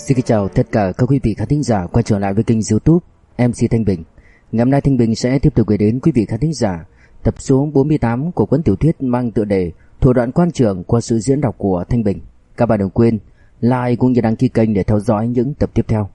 Xin kính chào tất cả các quý vị khán thính giả quay trở lại với kênh youtube MC Thanh Bình. Ngày hôm nay Thanh Bình sẽ tiếp tục gửi đến quý vị khán thính giả tập số 48 của cuốn tiểu thuyết mang tựa đề Thủ đoạn quan trường qua sự diễn đọc của Thanh Bình. Các bạn đừng quên like cũng như đăng ký kênh để theo dõi những tập tiếp theo.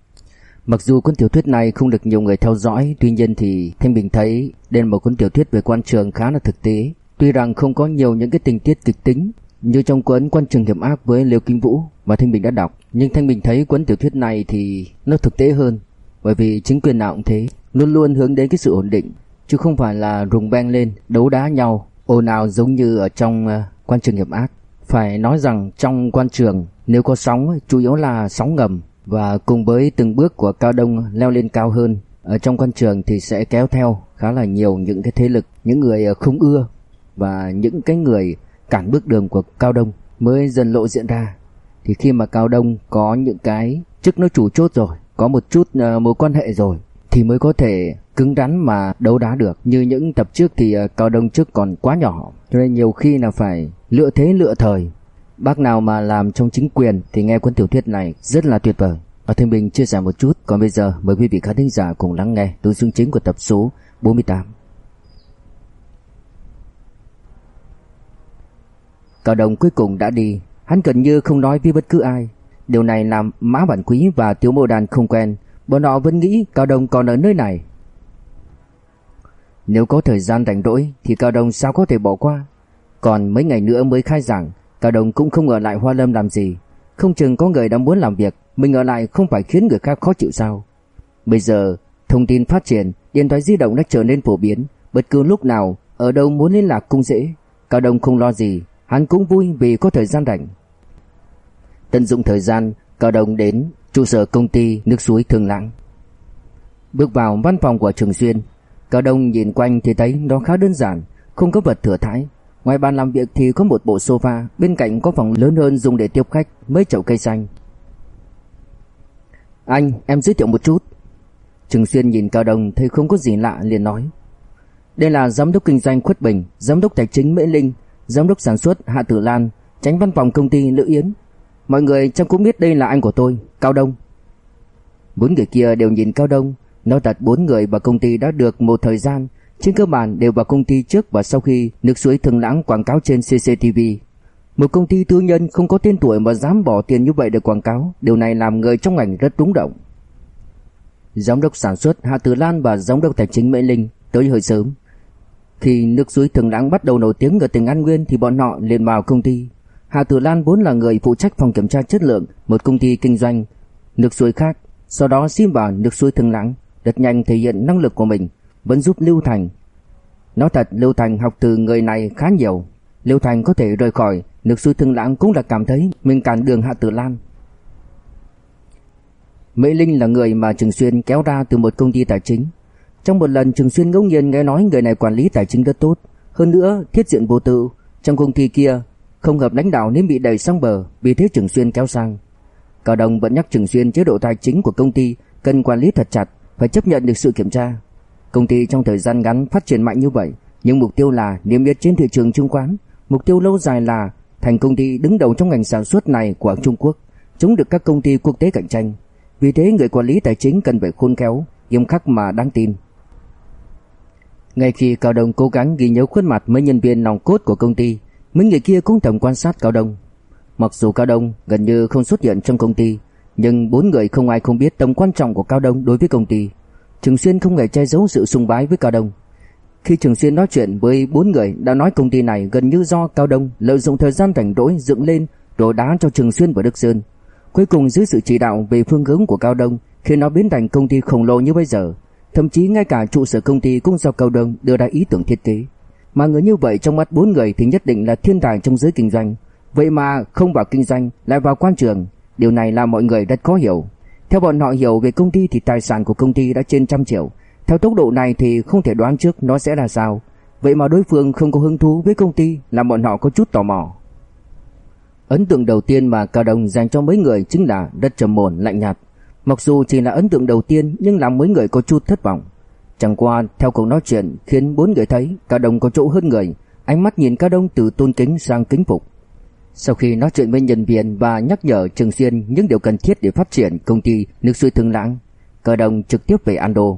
Mặc dù cuốn tiểu thuyết này không được nhiều người theo dõi Tuy nhiên thì Thanh Bình thấy đây là một cuốn tiểu thuyết về quan trường khá là thực tế. Tuy rằng không có nhiều những cái tình tiết kịch tính như trong cuốn Quan trường hiểm ác với Liêu Kinh Vũ mà Thanh Bình đã đọc, nhưng Thanh Bình thấy cuốn tiểu thuyết này thì nó thực tế hơn, bởi vì chính quyền nào cũng thế, luôn luôn hướng đến cái sự ổn định, chứ không phải là rùng beng lên, đấu đá nhau, ồn ào giống như ở trong uh, Quan trường hiểm ác. Phải nói rằng trong quan trường nếu có sóng chủ yếu là sóng ngầm và cùng với từng bước của Cao Đông leo lên cao hơn, ở trong quan trường thì sẽ kéo theo khá là nhiều những cái thế lực, những người ờ, không ưa và những cái người cản bước đường của Cao Đông mới dần lộ diện ra. Thì khi mà Cao Đông có những cái chức nó chủ chốt rồi, có một chút uh, mối quan hệ rồi thì mới có thể cứng rắn mà đấu đá được. Như những tập trước thì uh, Cao Đông trước còn quá nhỏ, cho nên nhiều khi là phải lựa thế lựa thời. Bác nào mà làm trong chính quyền thì nghe cuốn tiểu thuyết này rất là tuyệt vời. Và Thanh Bình chia sẻ một chút, còn bây giờ mời quý vị khán thính giả cùng lắng nghe nội dung chính của tập số 48. Cao đông cuối cùng đã đi, hắn gần như không nói với bất cứ ai. Điều này làm Mã Bản Quý và Tiếu Mộ Đàn không quen, bọn họ vẫn nghĩ Cao đông còn ở nơi này. Nếu có thời gian rảnh rỗi thì Cao đông sao có thể bỏ qua. Còn mấy ngày nữa mới khai giảng, Cao đông cũng không ở lại Hoa Lâm làm gì. Không chừng có người đang muốn làm việc, mình ở lại không phải khiến người khác khó chịu sao. Bây giờ, thông tin phát triển, điện thoại di động đã trở nên phổ biến, bất cứ lúc nào, ở đâu muốn liên lạc cũng dễ. Cao Đông không lo gì, Hắn cũng vui vì có thời gian rảnh. Tận dụng thời gian, Cao Đông đến trụ sở công ty nước suối Thường Lãng. Bước vào văn phòng của Trường Xuyên, Cao Đông nhìn quanh thì thấy nó khá đơn giản, không có vật thừa thãi. Ngoài bàn làm việc thì có một bộ sofa, bên cạnh có phòng lớn hơn dùng để tiếp khách, mấy chậu cây xanh. Anh, em giới thiệu một chút. Trường Xuyên nhìn Cao Đông thấy không có gì lạ liền nói. Đây là giám đốc kinh doanh Khuất Bình, giám đốc tài chính Mễ Linh, giám đốc sản xuất Hạ Tử Lan, tránh văn phòng công ty Lữ Yến. Mọi người chắc cũng biết đây là anh của tôi, Cao Đông. Bốn người kia đều nhìn Cao Đông, nói thật bốn người vào công ty đã được một thời gian, trên cơ bản đều vào công ty trước và sau khi nước suối thường lãng quảng cáo trên CCTV. Một công ty tư nhân không có tên tuổi mà dám bỏ tiền như vậy để quảng cáo, điều này làm người trong ngành rất rúng động. Giám đốc sản xuất Hạ Tử Lan và giám đốc tài chính Mễ Linh tới hơi sớm, khi nước suối Thường Lãng bắt đầu nổi tiếng ở tỉnh An Nguyên thì bọn họ liền vào công ty. Hà Tử Lan vốn là người phụ trách phòng kiểm tra chất lượng một công ty kinh doanh nước suối khác, sau đó xin vào nước suối Thường Lãng, rất nhanh thể hiện năng lực của mình, vẫn giúp Lưu Thành. Nói thật, Lưu Thành học từ người này khá nhiều. Lưu Thành có thể rời khỏi nước suối Thường Lãng cũng là cảm thấy mình cản đường Hạ Tử Lan. Mỹ Linh là người mà Trường Xuyên kéo ra từ một công ty tài chính. Trong một lần Trường Xuyên ngẫu nhiên nghe nói người này quản lý tài chính rất tốt, hơn nữa thiết diện vô tư, trong công ty kia không hợp lãnh đạo nên bị đẩy sang bờ, vì thế Trường Xuyên kéo sang. Cao Đồng vẫn nhắc Trường Xuyên chế độ tài chính của công ty cần quản lý thật chặt, phải chấp nhận được sự kiểm tra. Công ty trong thời gian ngắn phát triển mạnh như vậy, nhưng mục tiêu là niêm yết trên thị trường chứng khoán, mục tiêu lâu dài là thành công ty đứng đầu trong ngành sản xuất này của Trung Quốc, chống được các công ty quốc tế cạnh tranh. Vì thế người quản lý tài chính cần phải khôn khéo, nghiêm khắc mà đáng tin. Ngay khi Cao Đông cố gắng ghi nhớ khuôn mặt mấy nhân viên nòng cốt của công ty, mấy người kia cũng thầm quan sát Cao Đông. Mặc dù Cao Đông gần như không xuất hiện trong công ty, nhưng bốn người không ai không biết tầm quan trọng của Cao Đông đối với công ty. Trường Xuyên không hề che giấu sự sùng bái với Cao Đông. Khi Trường Xuyên nói chuyện với bốn người đã nói công ty này gần như do Cao Đông lợi dụng thời gian rảnh rỗi dựng lên đổ đá cho Trường Xuyên và Đức Sơn. Cuối cùng dưới sự chỉ đạo về phương hướng của Cao Đông khi nó biến thành công ty khổng lồ như bây giờ, Thậm chí ngay cả trụ sở công ty cũng do Cao Đông đưa ra ý tưởng thiết kế. Mà người như vậy trong mắt bốn người thì nhất định là thiên tài trong giới kinh doanh. Vậy mà không vào kinh doanh lại vào quan trường, điều này làm mọi người rất khó hiểu. Theo bọn họ hiểu về công ty thì tài sản của công ty đã trên trăm triệu. Theo tốc độ này thì không thể đoán trước nó sẽ là sao. Vậy mà đối phương không có hứng thú với công ty làm bọn họ có chút tò mò. Ấn tượng đầu tiên mà Cao Đông dành cho mấy người chính là rất trầm ổn lạnh nhạt. Mặc dù chỉ là ấn tượng đầu tiên nhưng làm mấy người có chút thất vọng. Chẳng qua theo cuộc nói chuyện khiến bốn người thấy Cao Đông có chỗ hơn người, ánh mắt nhìn Cao Đông từ tôn kính sang kính phục. Sau khi nói chuyện với nhân viên và nhắc nhở Trường Xuyên những điều cần thiết để phát triển công ty nước suối Thương Lãng, Cờ Đồng trực tiếp về Ando.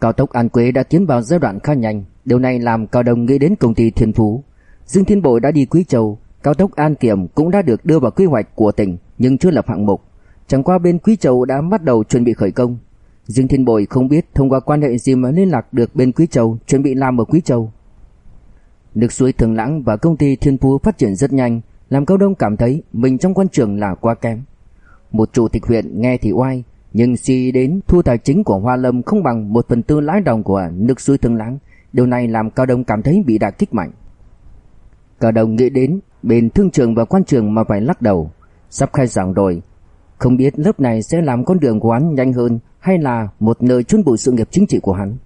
Cao tốc An Quế đã tiến vào giai đoạn khá nhanh, điều này làm Cao Đồng nghĩ đến công ty Thiên Phú. Dương Thiên Bội đã đi Quý Châu, cao tốc An Kiểm cũng đã được đưa vào quy hoạch của tỉnh nhưng chưa lập hạng mục. Chẳng qua bên Quý Châu đã bắt đầu chuẩn bị khởi công. Dương Thiên Bội không biết thông qua quan hệ gì mà liên lạc được bên Quý Châu chuẩn bị làm ở Quý Châu. Nước suối Thường Lãng và công ty Thiên Phú phát triển rất nhanh, làm Cao Đông cảm thấy mình trong quan trường là quá kém. Một chủ tịch huyện nghe thì oai, nhưng suy đến thu tài chính của Hoa Lâm không bằng một phần tư lãi đồng của nước suối Thường Lãng, điều này làm Cao Đông cảm thấy bị đả kích mạnh. Cao Đông nghĩ đến bên thương trường và quan trường mà phải lắc đầu, sắp khai giảng rồi, không biết lớp này sẽ làm con đường của hắn nhanh hơn hay là một nơi chôn bụi sự nghiệp chính trị của hắn.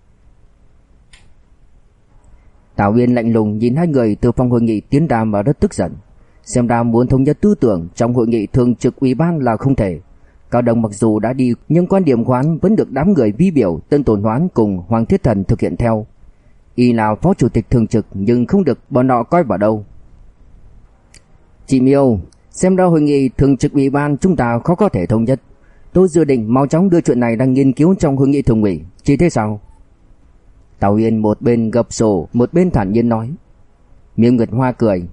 Tào Uyên lạnh lùng nhìn hai người từ phòng hội nghị tiến đàm và rất tức giận. Xem ra muốn thống nhất tư tưởng trong hội nghị thường trực ủy ban là không thể. Cao Đồng mặc dù đã đi nhưng quan điểm của vẫn được đám người vi biểu Tân Tồn Hoán cùng Hoàng Thiết Thần thực hiện theo. Y là phó chủ tịch thường trực nhưng không được bọn họ coi vào đâu. Chị Miêu, xem ra hội nghị thường trực ủy ban chúng ta khó có thể thống nhất. Tôi dự định mau chóng đưa chuyện này đang nghiên cứu trong hội nghị thường ủy. chỉ thế sao? Tào Yên một bên gập sổ, một bên thản nhiên nói. Miêu Nguyệt Hoa cười.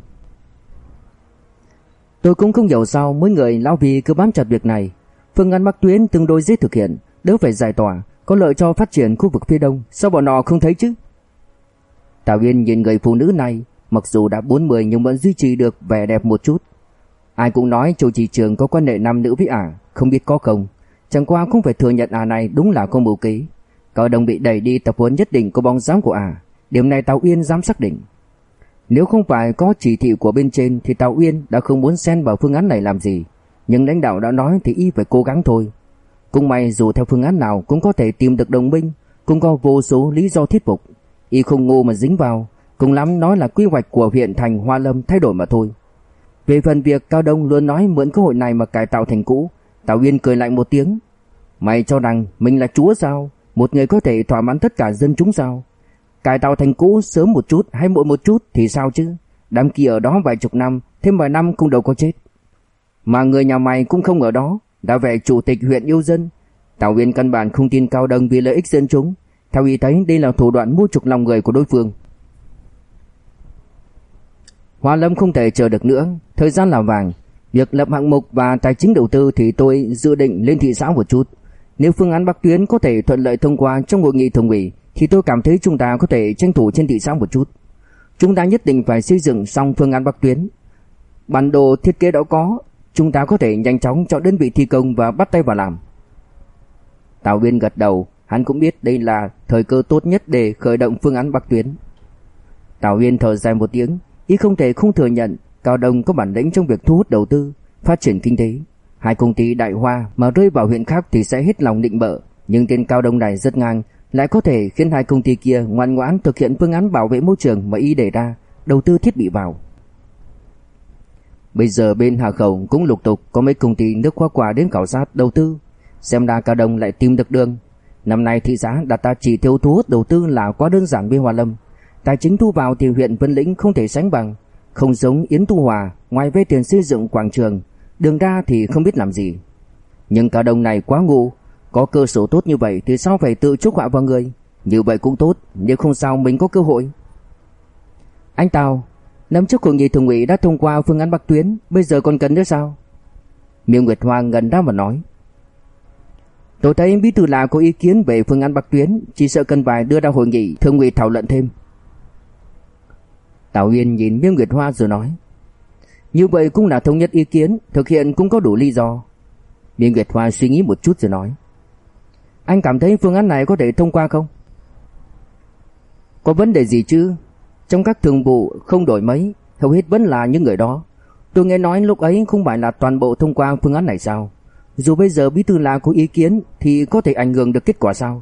Tôi cũng không hiểu sao mỗi người lão vì cứ bám chặt việc này. Phương án Bắc Tuyến tương đối dễ thực hiện, đỡ phải giải tỏa, có lợi cho phát triển khu vực phía đông, sao bọn họ không thấy chứ? Tào Yên nhìn người phụ nữ này, mặc dù đã 40 nhưng vẫn duy trì được vẻ đẹp một chút. Ai cũng nói Châu Trì Trường có quan hệ nam nữ với ả, không biết có không. Chẳng qua cũng phải thừa nhận ả này đúng là có mưu ký. Cao Đông bị đẩy đi tập huấn nhất định có bóng dáng của ả, điểm này Tào Uyên dám xác định. Nếu không phải có chỉ thị của bên trên thì Tào Uyên đã không muốn xen vào phương án này làm gì, nhưng lãnh đạo đã nói thì y phải cố gắng thôi. Cũng may dù theo phương án nào cũng có thể tìm được đồng minh, cũng có vô số lý do thuyết phục. Y không ngu mà dính vào, cùng lắm nói là quy hoạch của huyện thành Hoa Lâm thay đổi mà thôi. Về phần việc Cao Đông luôn nói mượn cơ hội này mà cải tạo thành cũ, Tào Uyên cười lạnh một tiếng. Mày cho rằng mình là chúa sao? Một người có thể thỏa mãn tất cả dân chúng sao? Cải tạo thành cũ sớm một chút hay muộn một chút thì sao chứ? Đám kia ở đó vài chục năm, thêm vài năm cũng đâu có chết. Mà người nhà mày cũng không ở đó, đã về chủ tịch huyện yêu dân. Tào Uyên căn bản không tin Cao Đông vì lợi ích dân chúng. Theo ý thấy đây là thủ đoạn mua trục lòng người của đối phương. Hoa Lâm không thể chờ được nữa, thời gian là vàng. Việc lập hạng mục và tài chính đầu tư thì tôi dự định lên thị xã một chút. Nếu phương án Bắc Tuyến có thể thuận lợi thông qua trong hội nghị thường ủy thì tôi cảm thấy chúng ta có thể tranh thủ trên thị xã một chút. Chúng ta nhất định phải xây dựng xong phương án Bắc Tuyến. Bản đồ thiết kế đã có, chúng ta có thể nhanh chóng chọn đơn vị thi công và bắt tay vào làm. Tào Viên gật đầu, hắn cũng biết đây là thời cơ tốt nhất để khởi động phương án Bắc Tuyến. Tào Viên thở dài một tiếng, Y không thể không thừa nhận Cao Đông có bản lĩnh trong việc thu hút đầu tư, phát triển kinh tế. Hai công ty đại hoa mà rơi vào huyện khác thì sẽ hết lòng định bợ, nhưng tên Cao Đông này rất ngang, lại có thể khiến hai công ty kia ngoan ngoãn thực hiện phương án bảo vệ môi trường mà y đề ra, đầu tư thiết bị vào. Bây giờ bên Hà Khẩu cũng lục tục có mấy công ty nước hoa quả đến khảo sát đầu tư, xem ra Cao Đông lại tìm được đường. Năm nay thị xã đặt ta chỉ tiêu thu hút đầu tư là quá đơn giản với Hòa Lâm. Tài chính thu vào thì huyện Vân Lĩnh không thể sánh bằng, không giống Yến Tu Hòa, ngoài vay tiền xây dựng quảng trường, đường ra thì không biết làm gì. Nhưng cả Đông này quá ngu, có cơ sở tốt như vậy thì sao phải tự chuốc họa vào người? Như vậy cũng tốt, nếu không sao mình có cơ hội. Anh Tào, năm trước hội nghị thường ủy đã thông qua phương án Bắc Tuyến, bây giờ còn cần nữa sao? Miêu Nguyệt Hoa gần ra và nói. Tôi thấy bí thư là có ý kiến về phương án Bắc Tuyến, chỉ sợ cần phải đưa ra hội nghị thường ủy thảo luận thêm. Tào Uyên nhìn Miêu Nguyệt Hoa rồi nói. Như vậy cũng là thống nhất ý kiến, thực hiện cũng có đủ lý do. Miêu Nguyệt Hoa suy nghĩ một chút rồi nói. Anh cảm thấy phương án này có thể thông qua không? Có vấn đề gì chứ? Trong các thường vụ không đổi mấy, hầu hết vẫn là những người đó. Tôi nghe nói lúc ấy không phải là toàn bộ thông qua phương án này sao? Dù bây giờ bí thư là có ý kiến thì có thể ảnh hưởng được kết quả sao?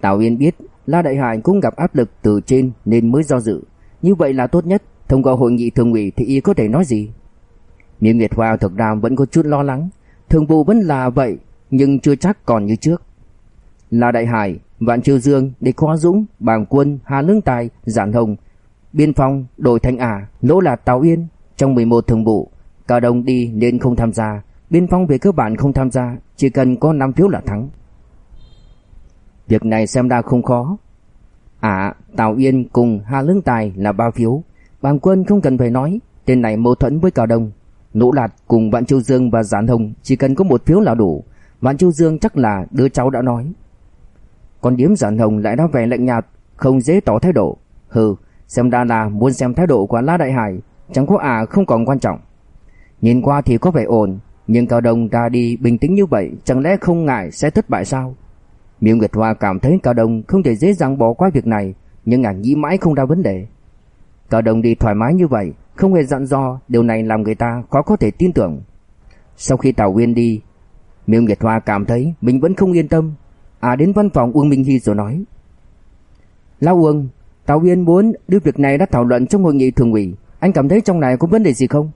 Tào Uyên biết La Đại Hải cũng gặp áp lực từ trên nên mới do dự. Như vậy là tốt nhất, thông qua hội nghị thường ủy thì y có thể nói gì? Miêu Nguyệt Hoa thực ra vẫn có chút lo lắng, thường vụ vẫn là vậy nhưng chưa chắc còn như trước. là Đại Hải, Vạn Triều Dương, Địch Khoa Dũng, Bàng Quân, Hà Lương Tài, Giản Hồng Biên phòng đồi thanh ả, lỗ là Tào Yên. Trong 11 thường vụ, Cao đồng đi nên không tham gia, biên phòng về cơ bản không tham gia, chỉ cần có 5 phiếu là thắng. Việc này xem ra không khó. À, Tào Yên cùng Hà Lương Tài là ba phiếu. Bàng quân không cần phải nói, tên này mâu thuẫn với Cao Đông. Nỗ Lạt cùng Vạn Châu Dương và Giản Hồng chỉ cần có một phiếu là đủ. Vạn Châu Dương chắc là đứa cháu đã nói. Còn điếm Giản Hồng lại đã vẻ lạnh nhạt, không dễ tỏ thái độ. Hừ, xem ra là muốn xem thái độ của La Đại Hải, chẳng có à không còn quan trọng. Nhìn qua thì có vẻ ổn, nhưng Cao Đông ra đi bình tĩnh như vậy, chẳng lẽ không ngại sẽ thất bại sao? Miêu Nguyệt Hoa cảm thấy Cao Đông không thể dễ dàng bỏ qua việc này, nhưng nàng nghĩ mãi không ra vấn đề. Cao Đông đi thoải mái như vậy, không hề dặn dò, điều này làm người ta khó có thể tin tưởng. Sau khi Tào Uyên đi, Miêu Nguyệt Hoa cảm thấy mình vẫn không yên tâm, à đến văn phòng Uông Minh Hy rồi nói: "Lão Uông, Tào Uyên muốn đưa việc này đã thảo luận trong hội nghị thường ủy, anh cảm thấy trong này có vấn đề gì không?"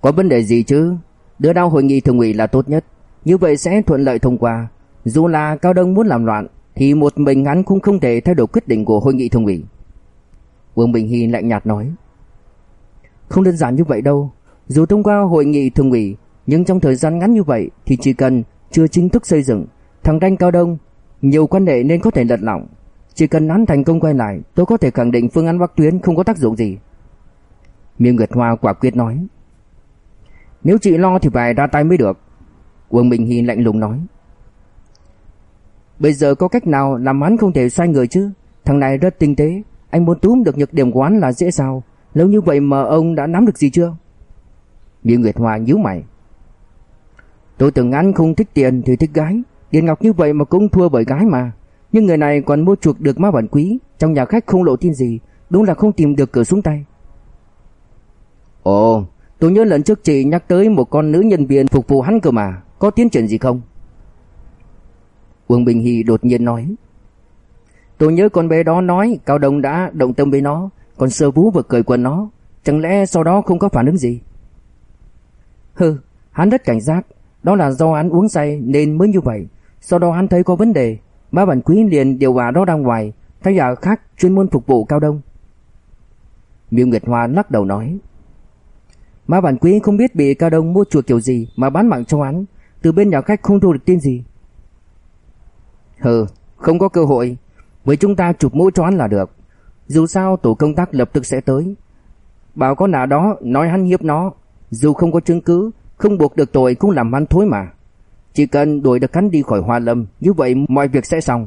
"Có vấn đề gì chứ? Đưa đao hội nghị thường ủy là tốt nhất, như vậy sẽ thuận lợi thông qua, dù là Cao Đông muốn làm loạn thì một mình hắn cũng không thể thay đổi quyết định của hội nghị thường ủy. Vương Bình Hy lạnh nhạt nói. Không đơn giản như vậy đâu. Dù thông qua hội nghị thường ủy, nhưng trong thời gian ngắn như vậy thì chỉ cần chưa chính thức xây dựng, thằng Đanh Cao Đông, nhiều quan hệ nên có thể lật lỏng. Chỉ cần hắn thành công quay lại, tôi có thể khẳng định phương án Bắc Tuyến không có tác dụng gì. Miêu Nguyệt Hoa quả quyết nói. Nếu chị lo thì phải ra tay mới được. Vương Bình Hy lạnh lùng nói. Bây giờ có cách nào làm hắn không thể xoay người chứ? Thằng này rất tinh tế, anh muốn túm được nhược điểm của hắn là dễ sao? Lâu như vậy mà ông đã nắm được gì chưa? Miêu Nguyệt Hoa nhíu mày. Tôi tưởng anh không thích tiền thì thích gái, tiền ngọc như vậy mà cũng thua bởi gái mà. Nhưng người này còn mua chuộc được ma bản quý, trong nhà khách không lộ tin gì, đúng là không tìm được cửa xuống tay. Ồ, tôi nhớ lần trước chị nhắc tới một con nữ nhân viên phục vụ hắn cơ mà, có tiến triển gì không? Uông Bình Hy đột nhiên nói. Tôi nhớ con bé đó nói Cao Đông đã động tâm với nó, còn sơ vú vừa cười quần nó, chẳng lẽ sau đó không có phản ứng gì? Hừ, hắn rất cảnh giác, đó là do hắn uống say nên mới như vậy. Sau đó hắn thấy có vấn đề, ba bản quý liền điều hòa đó ra ngoài, thay giả khác chuyên môn phục vụ Cao Đông. Miêu Nguyệt Hoa lắc đầu nói. Ma bản quý không biết bị Cao Đông mua chuột kiểu gì mà bán mạng cho hắn, từ bên nhà khách không thu được tin gì. Hừ, không có cơ hội. Với chúng ta chụp mũi cho hắn là được. Dù sao tổ công tác lập tức sẽ tới. Bảo con nào đó nói hắn hiếp nó. Dù không có chứng cứ, không buộc được tội cũng làm hắn thối mà. Chỉ cần đuổi được hắn đi khỏi Hoa Lâm, như vậy mọi việc sẽ xong.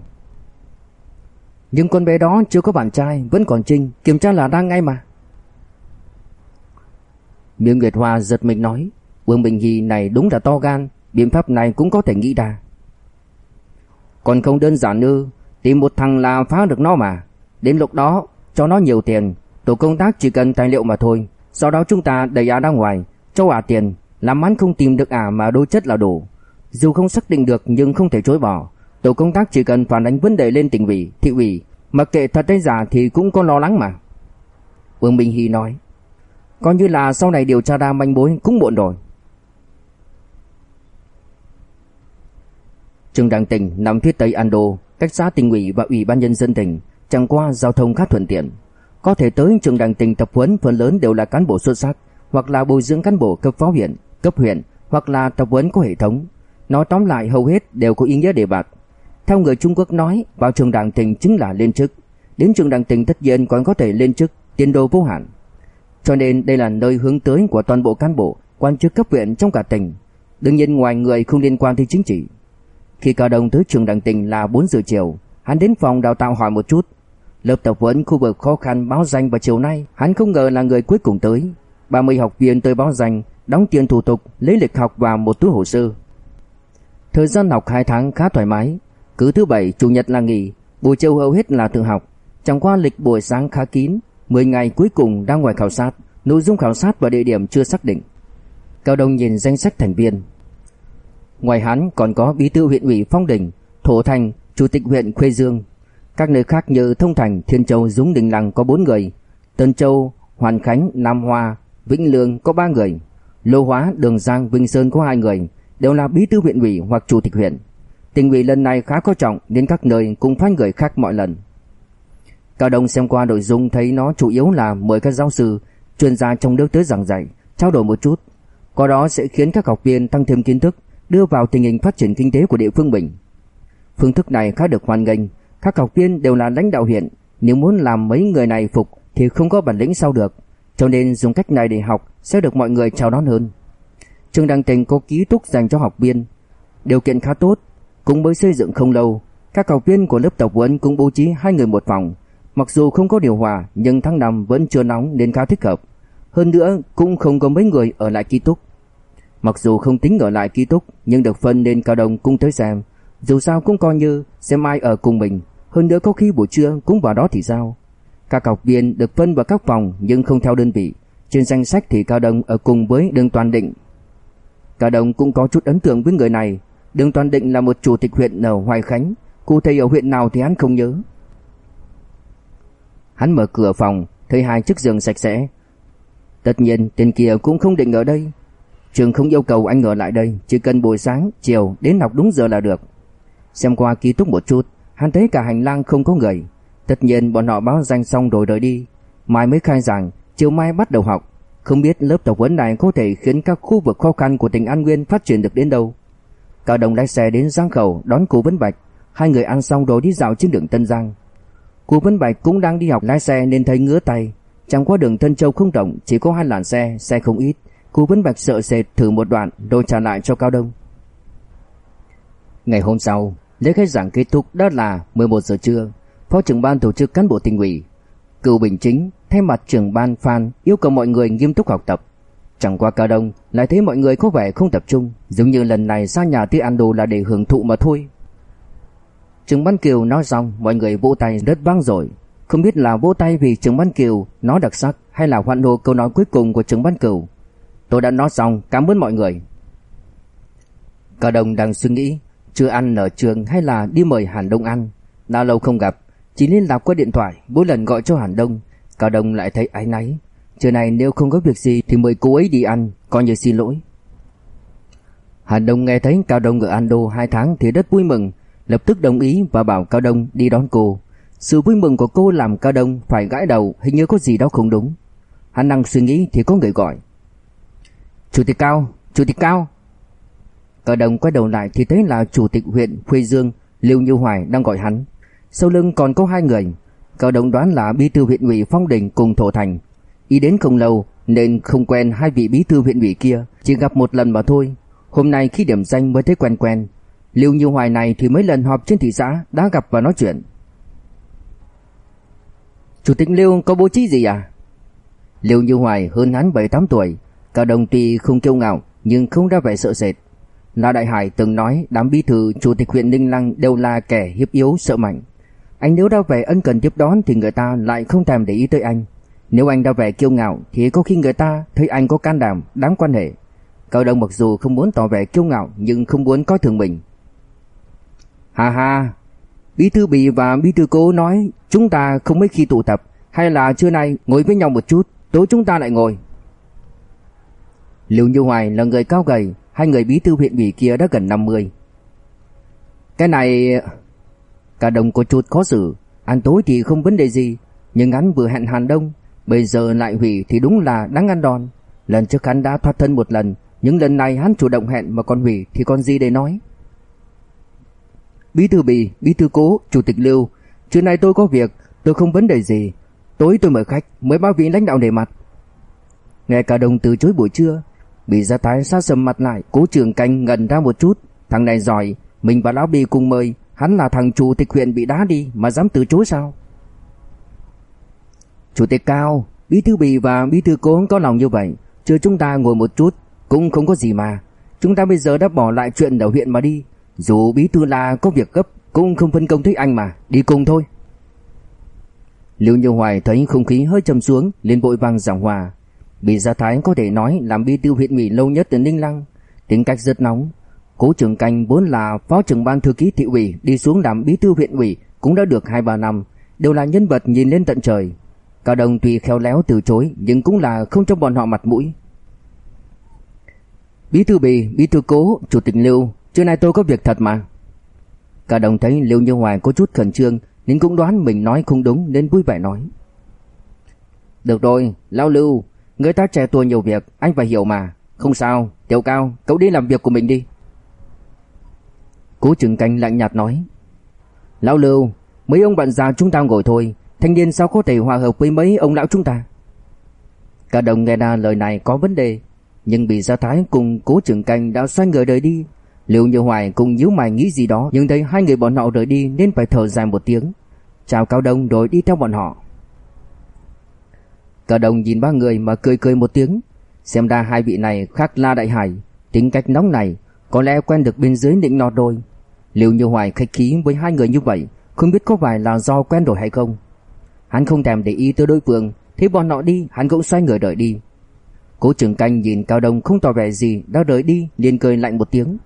Nhưng con bé đó chưa có bạn trai, vẫn còn trinh, kiểm tra là đang ngay mà. Miêu Nguyệt Hoa giật mình nói, Vương Bình Hy này đúng là to gan, biện pháp này cũng có thể nghĩ ra. Còn không đơn giản ư Tìm một thằng là phá được nó mà. Đến lúc đó cho nó nhiều tiền Tổ công tác chỉ cần tài liệu mà thôi. Sau đó chúng ta đẩy ả ra ngoài Cho ả tiền Làm hắn không tìm được ả mà đôi chất là đủ. Dù không xác định được nhưng không thể chối bỏ. Tổ công tác chỉ cần phản ánh vấn đề lên tỉnh ủy, thị ủy. Mặc kệ thật hay giả thì cũng có lo lắng mà. Vương Minh Hy nói. Coi như là sau này điều tra ra manh mối cũng muộn rồi. Trường đảng tỉnh nằm phía tây Ando, cách xã tỉnh ủy và ủy ban nhân dân tỉnh, chẳng qua giao thông khá thuận tiện. Có thể tới trường đảng tỉnh tập huấn phần lớn đều là cán bộ xuất sắc, hoặc là bồi dưỡng cán bộ cấp phó huyện, cấp huyện, hoặc là tập huấn có hệ thống. Nói tóm lại hầu hết đều có ý nghĩa đề bạt. Theo người Trung Quốc nói, vào trường đảng tỉnh chính là lên chức. Đến trường đảng tỉnh tất nhiên còn có thể lên chức, tiền đồ vô hạn. Cho nên đây là nơi hướng tới của toàn bộ cán bộ, quan chức cấp huyện trong cả tỉnh. Đương nhiên ngoài người không liên quan tới chính trị. Khi Cao Đông tới trường đảng tỉnh là 4 giờ chiều, hắn đến phòng đào tạo hỏi một chút. Lớp tập huấn khu vực khó khăn báo danh vào chiều nay, hắn không ngờ là người cuối cùng tới. 30 học viên tới báo danh, đóng tiền thủ tục, lấy lịch học và một túi hồ sơ. Thời gian học 2 tháng khá thoải mái, cứ thứ bảy chủ nhật là nghỉ, buổi chiều hầu hết là tự học. Trong qua lịch buổi sáng khá kín, 10 ngày cuối cùng đang ngoài khảo sát, nội dung khảo sát và địa điểm chưa xác định. Cao Đông nhìn danh sách thành viên, Ngoài hắn còn có bí thư huyện ủy Phong Đình, Thổ Thành, chủ tịch huyện Khuê Dương. Các nơi khác như Thông Thành, Thiên Châu, Dũng Đình Lăng có 4 người, Tân Châu, Hoàn Khánh, Nam Hoa, Vĩnh Lương có 3 người, Lô Hóa, Đường Giang, Vinh Sơn có 2 người, đều là bí thư huyện ủy hoặc chủ tịch huyện. Tỉnh ủy lần này khá có trọng nên các nơi cũng phái người khác mọi lần. Cao Đông xem qua nội dung thấy nó chủ yếu là mời các giáo sư, chuyên gia trong nước tới giảng dạy, trao đổi một chút. Qua đó sẽ khiến các học viên tăng thêm kiến thức, đưa vào tình hình phát triển kinh tế của địa phương mình. Phương thức này khá được hoan nghênh, các học viên đều là lãnh đạo huyện, nếu muốn làm mấy người này phục thì không có bản lĩnh sao được, cho nên dùng cách này để học sẽ được mọi người chào đón hơn. Trường Đăng Tình có ký túc dành cho học viên, điều kiện khá tốt, cũng mới xây dựng không lâu. Các học viên của lớp tập huấn cũng bố trí hai người một phòng, mặc dù không có điều hòa nhưng tháng năm vẫn chưa nóng nên khá thích hợp. Hơn nữa cũng không có mấy người ở lại ký túc. Mặc dù không tính ở lại ký túc nhưng được phân nên cao đồng cũng tới xem, dù sao cũng coi như xem ai ở cùng mình, hơn nữa có khi buổi trưa cũng vào đó thì sao. Các học viên được phân vào các phòng nhưng không theo đơn vị, trên danh sách thì Cao đồng ở cùng với Đường Toàn Định. Cao đồng cũng có chút ấn tượng với người này, Đường Toàn Định là một chủ tịch huyện ở Hoài Khánh, cụ thể ở huyện nào thì hắn không nhớ. Hắn mở cửa phòng, thấy hai chiếc giường sạch sẽ. Tất nhiên, tên kia cũng không định ở đây. Trường không yêu cầu anh ở lại đây, chỉ cần buổi sáng, chiều đến học đúng giờ là được. Xem qua ký túc một chút, hắn thấy cả hành lang không có người. Tất nhiên bọn họ báo danh xong rồi rời đi. Mai mới khai giảng, chiều mai bắt đầu học. Không biết lớp tập huấn này có thể khiến các khu vực khó khăn của tỉnh An Nguyên phát triển được đến đâu. Cao Đồng lái xe đến Giang Khẩu đón cô Vân Bạch. Hai người ăn xong rồi đi dạo trên đường Tân Giang. Cô Vân Bạch cũng đang đi học lái xe nên thấy ngứa tay. Chẳng qua đường Tân Châu không rộng, chỉ có hai làn xe, xe không ít cú Vân Bạch sợ sệt thử một đoạn rồi trả lại cho Cao Đông. Ngày hôm sau, lễ khai giảng kết thúc đã là 11 giờ trưa. Phó trưởng ban tổ chức cán bộ tỉnh ủy, Cựu Bình Chính thay mặt trưởng ban Phan yêu cầu mọi người nghiêm túc học tập. Chẳng qua Cao Đông lại thấy mọi người có vẻ không tập trung, giống như lần này sang nhà tiệc ăn đồ là để hưởng thụ mà thôi. Trưởng ban Kiều nói xong, mọi người vỗ tay rất vang rồi. Không biết là vỗ tay vì trưởng ban Kiều nói đặc sắc hay là hoan hô câu nói cuối cùng của trưởng ban Kiều. Tôi đã nói xong, cảm ơn mọi người. Cao Đông đang suy nghĩ, chưa ăn ở trường hay là đi mời Hàn Đông ăn. Đã lâu không gặp, chỉ liên lạc qua điện thoại, mỗi lần gọi cho Hàn Đông, Cao Đông lại thấy áy náy. Trưa này nếu không có việc gì thì mời cô ấy đi ăn, coi như xin lỗi. Hàn Đông nghe thấy Cao Đông ở Ando 2 tháng thì rất vui mừng, lập tức đồng ý và bảo Cao Đông đi đón cô. Sự vui mừng của cô làm Cao Đông phải gãi đầu, hình như có gì đó không đúng. Hắn đang suy nghĩ thì có người gọi. Chủ tịch Cao, Chủ tịch Cao. Cao đồng quay đầu lại thì thấy là Chủ tịch huyện Khuê Dương, Lưu Như Hoài đang gọi hắn. Sau lưng còn có hai người, Cao đồng đoán là bí thư huyện ủy Phong Đình cùng Thổ Thành. Y đến không lâu nên không quen hai vị bí thư huyện ủy kia, chỉ gặp một lần mà thôi. Hôm nay khi điểm danh mới thấy quen quen. Lưu Như Hoài này thì mấy lần họp trên thị xã đã gặp và nói chuyện. Chủ tịch Lưu có bố trí gì à? Lưu Như Hoài hơn hắn 7-8 tuổi, Cao Đông tuy không kiêu ngạo nhưng không ra vẻ sợ sệt. La Đại Hải từng nói đám bí thư chủ tịch huyện Ninh Lăng đều là kẻ hiếp yếu sợ mạnh. Anh nếu ra vẻ ân cần tiếp đón thì người ta lại không thèm để ý tới anh. Nếu anh ra vẻ kiêu ngạo thì có khi người ta thấy anh có can đảm, đáng quan hệ. Cao Đông mặc dù không muốn tỏ vẻ kiêu ngạo nhưng không muốn coi thường mình. ha ha Bí thư Bì và Bí thư Cố nói chúng ta không mấy khi tụ tập, hay là trưa nay ngồi với nhau một chút, tối chúng ta lại ngồi. Lưu Như Hoài là người cao gầy, hai người bí thư huyện ủy kia đã gần 50. Cái này Cả đồng có chút khó xử. Ăn tối thì không vấn đề gì Nhưng hắn vừa hẹn Hàn Đông Bây giờ lại hủy thì đúng là đáng ăn đòn. Lần trước hắn đã thoát thân một lần Nhưng lần này hắn chủ động hẹn mà còn hủy Thì còn gì để nói. Bí thư Bì, Bí thư Cố, Chủ tịch Lưu Trưa nay tôi có việc Tôi không vấn đề gì. Tối tôi mời khách Mới báo vị lãnh đạo để mặt. Nghe cả đồng từ chối buổi trưa Bị gia thái sát sầm mặt lại Cố trường canh ngần ra một chút Thằng này giỏi Mình và lão Bì cùng mời Hắn là thằng chủ tịch huyện bị đá đi mà dám từ chối sao? Chủ tịch Cao, Bí thư Bì và Bí thư Cố có lòng như vậy, chưa chúng ta ngồi một chút cũng không có gì mà. Chúng ta bây giờ đã bỏ lại chuyện ở huyện mà đi, dù Bí thư là có việc gấp cũng không phân công thích anh mà, đi cùng thôi. Lưu Như Hoài thấy không khí hơi trầm xuống, liền vội vàng giảng hòa. Bị Gia Thái có thể nói làm bí thư huyện ủy lâu nhất từ Ninh Lăng, tính cách rất nóng, Cố trưởng Canh vốn là phó trưởng ban thư ký thị ủy đi xuống làm bí thư huyện ủy cũng đã được 2-3 năm, đều là nhân vật nhìn lên tận trời. Cao đồng tuy khéo léo từ chối nhưng cũng là không cho bọn họ mặt mũi. Bí thư Bì, bí thư Cố, chủ tịch Lưu, trưa nay tôi có việc thật mà. Cao đồng thấy Lưu Như Hoài có chút khẩn trương nên cũng đoán mình nói không đúng nên vui vẻ nói. Được rồi, Lão Lưu, người ta trẻ tuổi nhiều việc, anh phải hiểu mà. Không sao, Tiểu Cao, cậu đi làm việc của mình đi. Cố Trừng Canh lạnh nhạt nói. Lão Lưu, mấy ông bạn già chúng ta ngồi thôi, thanh niên sao có thể hòa hợp với mấy ông lão chúng ta? Cả đồng nghe ra lời này có vấn đề, nhưng bị Gia Thái cùng Cố Trừng Canh đã xoay người rời đi. Liệu Như Hoài cùng nhíu mày nghĩ gì đó, nhưng thấy hai người bọn họ rời đi nên phải thở dài một tiếng. Chào Cao Đông rồi đi theo bọn họ. Cao Đông nhìn ba người mà cười cười một tiếng, xem ra hai vị này khác La Đại Hải, tính cách nóng này, có lẽ quen được bên dưới định nọt đôi. Liệu Như Hoài khách khí với hai người như vậy, không biết có phải là do quen rồi hay không. Hắn không thèm để ý tới đối phương, thấy bọn nọ đi, hắn cũng xoay người đợi đi. Cố Trường Canh nhìn Cao Đông không tỏ vẻ gì, đã đợi đi, liền cười lạnh một tiếng.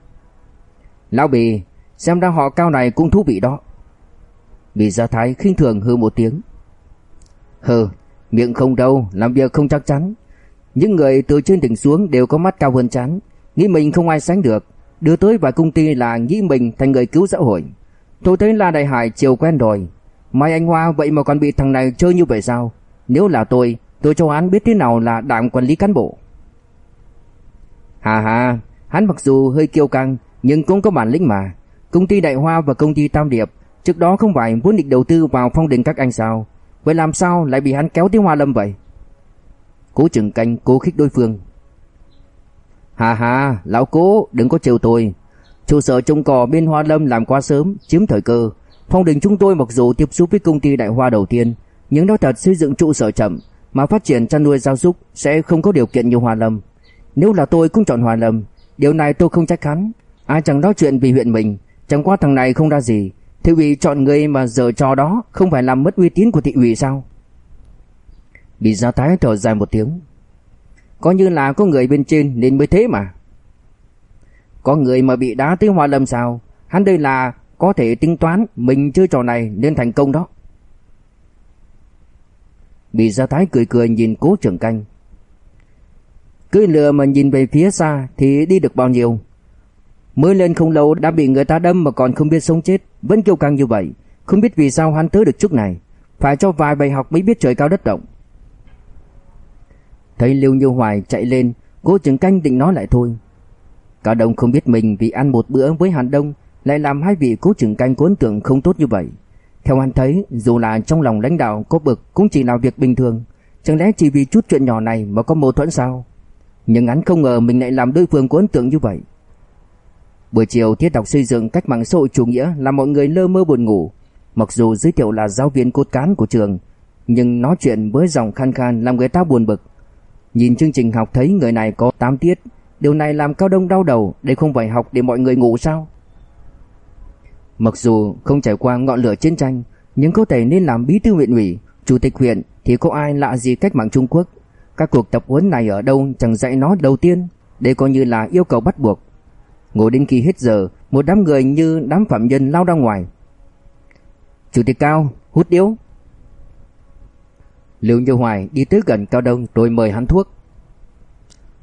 Lão Bì, xem ra họ cao này cũng thú vị đó. Bì Gia Thái khinh thường hư một tiếng. Hừ, miệng không đâu, làm việc không chắc chắn. Những người từ trên đỉnh xuống đều có mắt cao hơn chán, nghĩ mình không ai sánh được, đưa tới vài công ty là nghĩ mình thành người cứu xã hội. Tôi thấy La Đại Hải chiều quen rồi, Mai Anh Hoa vậy mà còn bị thằng này chơi như vậy sao? Nếu là tôi, tôi cho hắn biết thế nào là đảng quản lý cán bộ. Hà hà, hắn mặc dù hơi kiêu căng nhưng cũng có bản lĩnh mà. Công ty Đại Hoa và công ty Tam Điệp trước đó không phải vốn định đầu tư vào phong đình các anh sao? Vậy làm sao lại bị hắn kéo tới Hoa Lâm vậy? Cố Trừng Canh cố khích đối phương. Hà hà, lão cố, đừng có trêu tôi. Trụ sở trông cò bên Hoa Lâm làm quá sớm, chiếm thời cơ. Phong đình chúng tôi mặc dù tiếp xúc với công ty Đại Hoa đầu tiên, nhưng nói thật xây dựng trụ sở chậm, mà phát triển chăn nuôi gia súc sẽ không có điều kiện như Hoa Lâm. Nếu là tôi cũng chọn Hoa Lâm, điều này tôi không trách hắn. Ai chẳng nói chuyện vì huyện mình, chẳng qua thằng này không ra gì. Thị ủy chọn người mà giờ trò đó không phải làm mất uy tín của thị ủy sao? Bị Gia Thái thở dài một tiếng. Có như là có người bên trên nên mới thế mà. Có người mà bị đá tới Hoa Lâm sao? Hắn đây là có thể tính toán mình chơi trò này nên thành công đó. Bị Gia Thái cười cười nhìn cố trưởng canh. Cứ lừa mà nhìn về phía xa thì đi được bao nhiêu. Mới lên không lâu đã bị người ta đâm mà còn không biết sống chết, vẫn kêu căng như vậy. Không biết vì sao hắn tới được chút này. Phải cho vài bài học mới biết trời cao đất rộng. Thấy Liêu Như Hoài chạy lên, cố trưởng canh định nói lại thôi. Cả đồng không biết mình vì ăn một bữa với Hàn Đông lại làm hai vị cố trưởng canh có ấn tượng không tốt như vậy. Theo hắn thấy, dù là trong lòng lãnh đạo có bực cũng chỉ là việc bình thường. Chẳng lẽ chỉ vì chút chuyện nhỏ này mà có mâu thuẫn sao? Nhưng hắn không ngờ mình lại làm đối phương có ấn tượng như vậy. Buổi chiều tiết đọc xây dựng cách mạng xã hội chủ nghĩa làm mọi người lơ mơ buồn ngủ. Mặc dù giới thiệu là giáo viên cốt cán của trường, nhưng nói chuyện với dòng khan khan làm người ta buồn bực. Nhìn chương trình học thấy người này có 8 tiết, điều này làm Cao Đông đau đầu, đây không phải học để mọi người ngủ sao? Mặc dù không trải qua ngọn lửa chiến tranh, nhưng có thể nên làm bí thư huyện ủy, chủ tịch huyện thì có ai lạ gì cách mạng Trung Quốc. Các cuộc tập huấn này ở đâu chẳng dạy nó đầu tiên, đây coi như là yêu cầu bắt buộc. Ngồi đến khi hết giờ, một đám người như đám phạm nhân lao ra ngoài. Chủ tịch Cao, hút điếu. Lưu Như Hoài đi tới gần Cao Đông rồi mời hắn thuốc.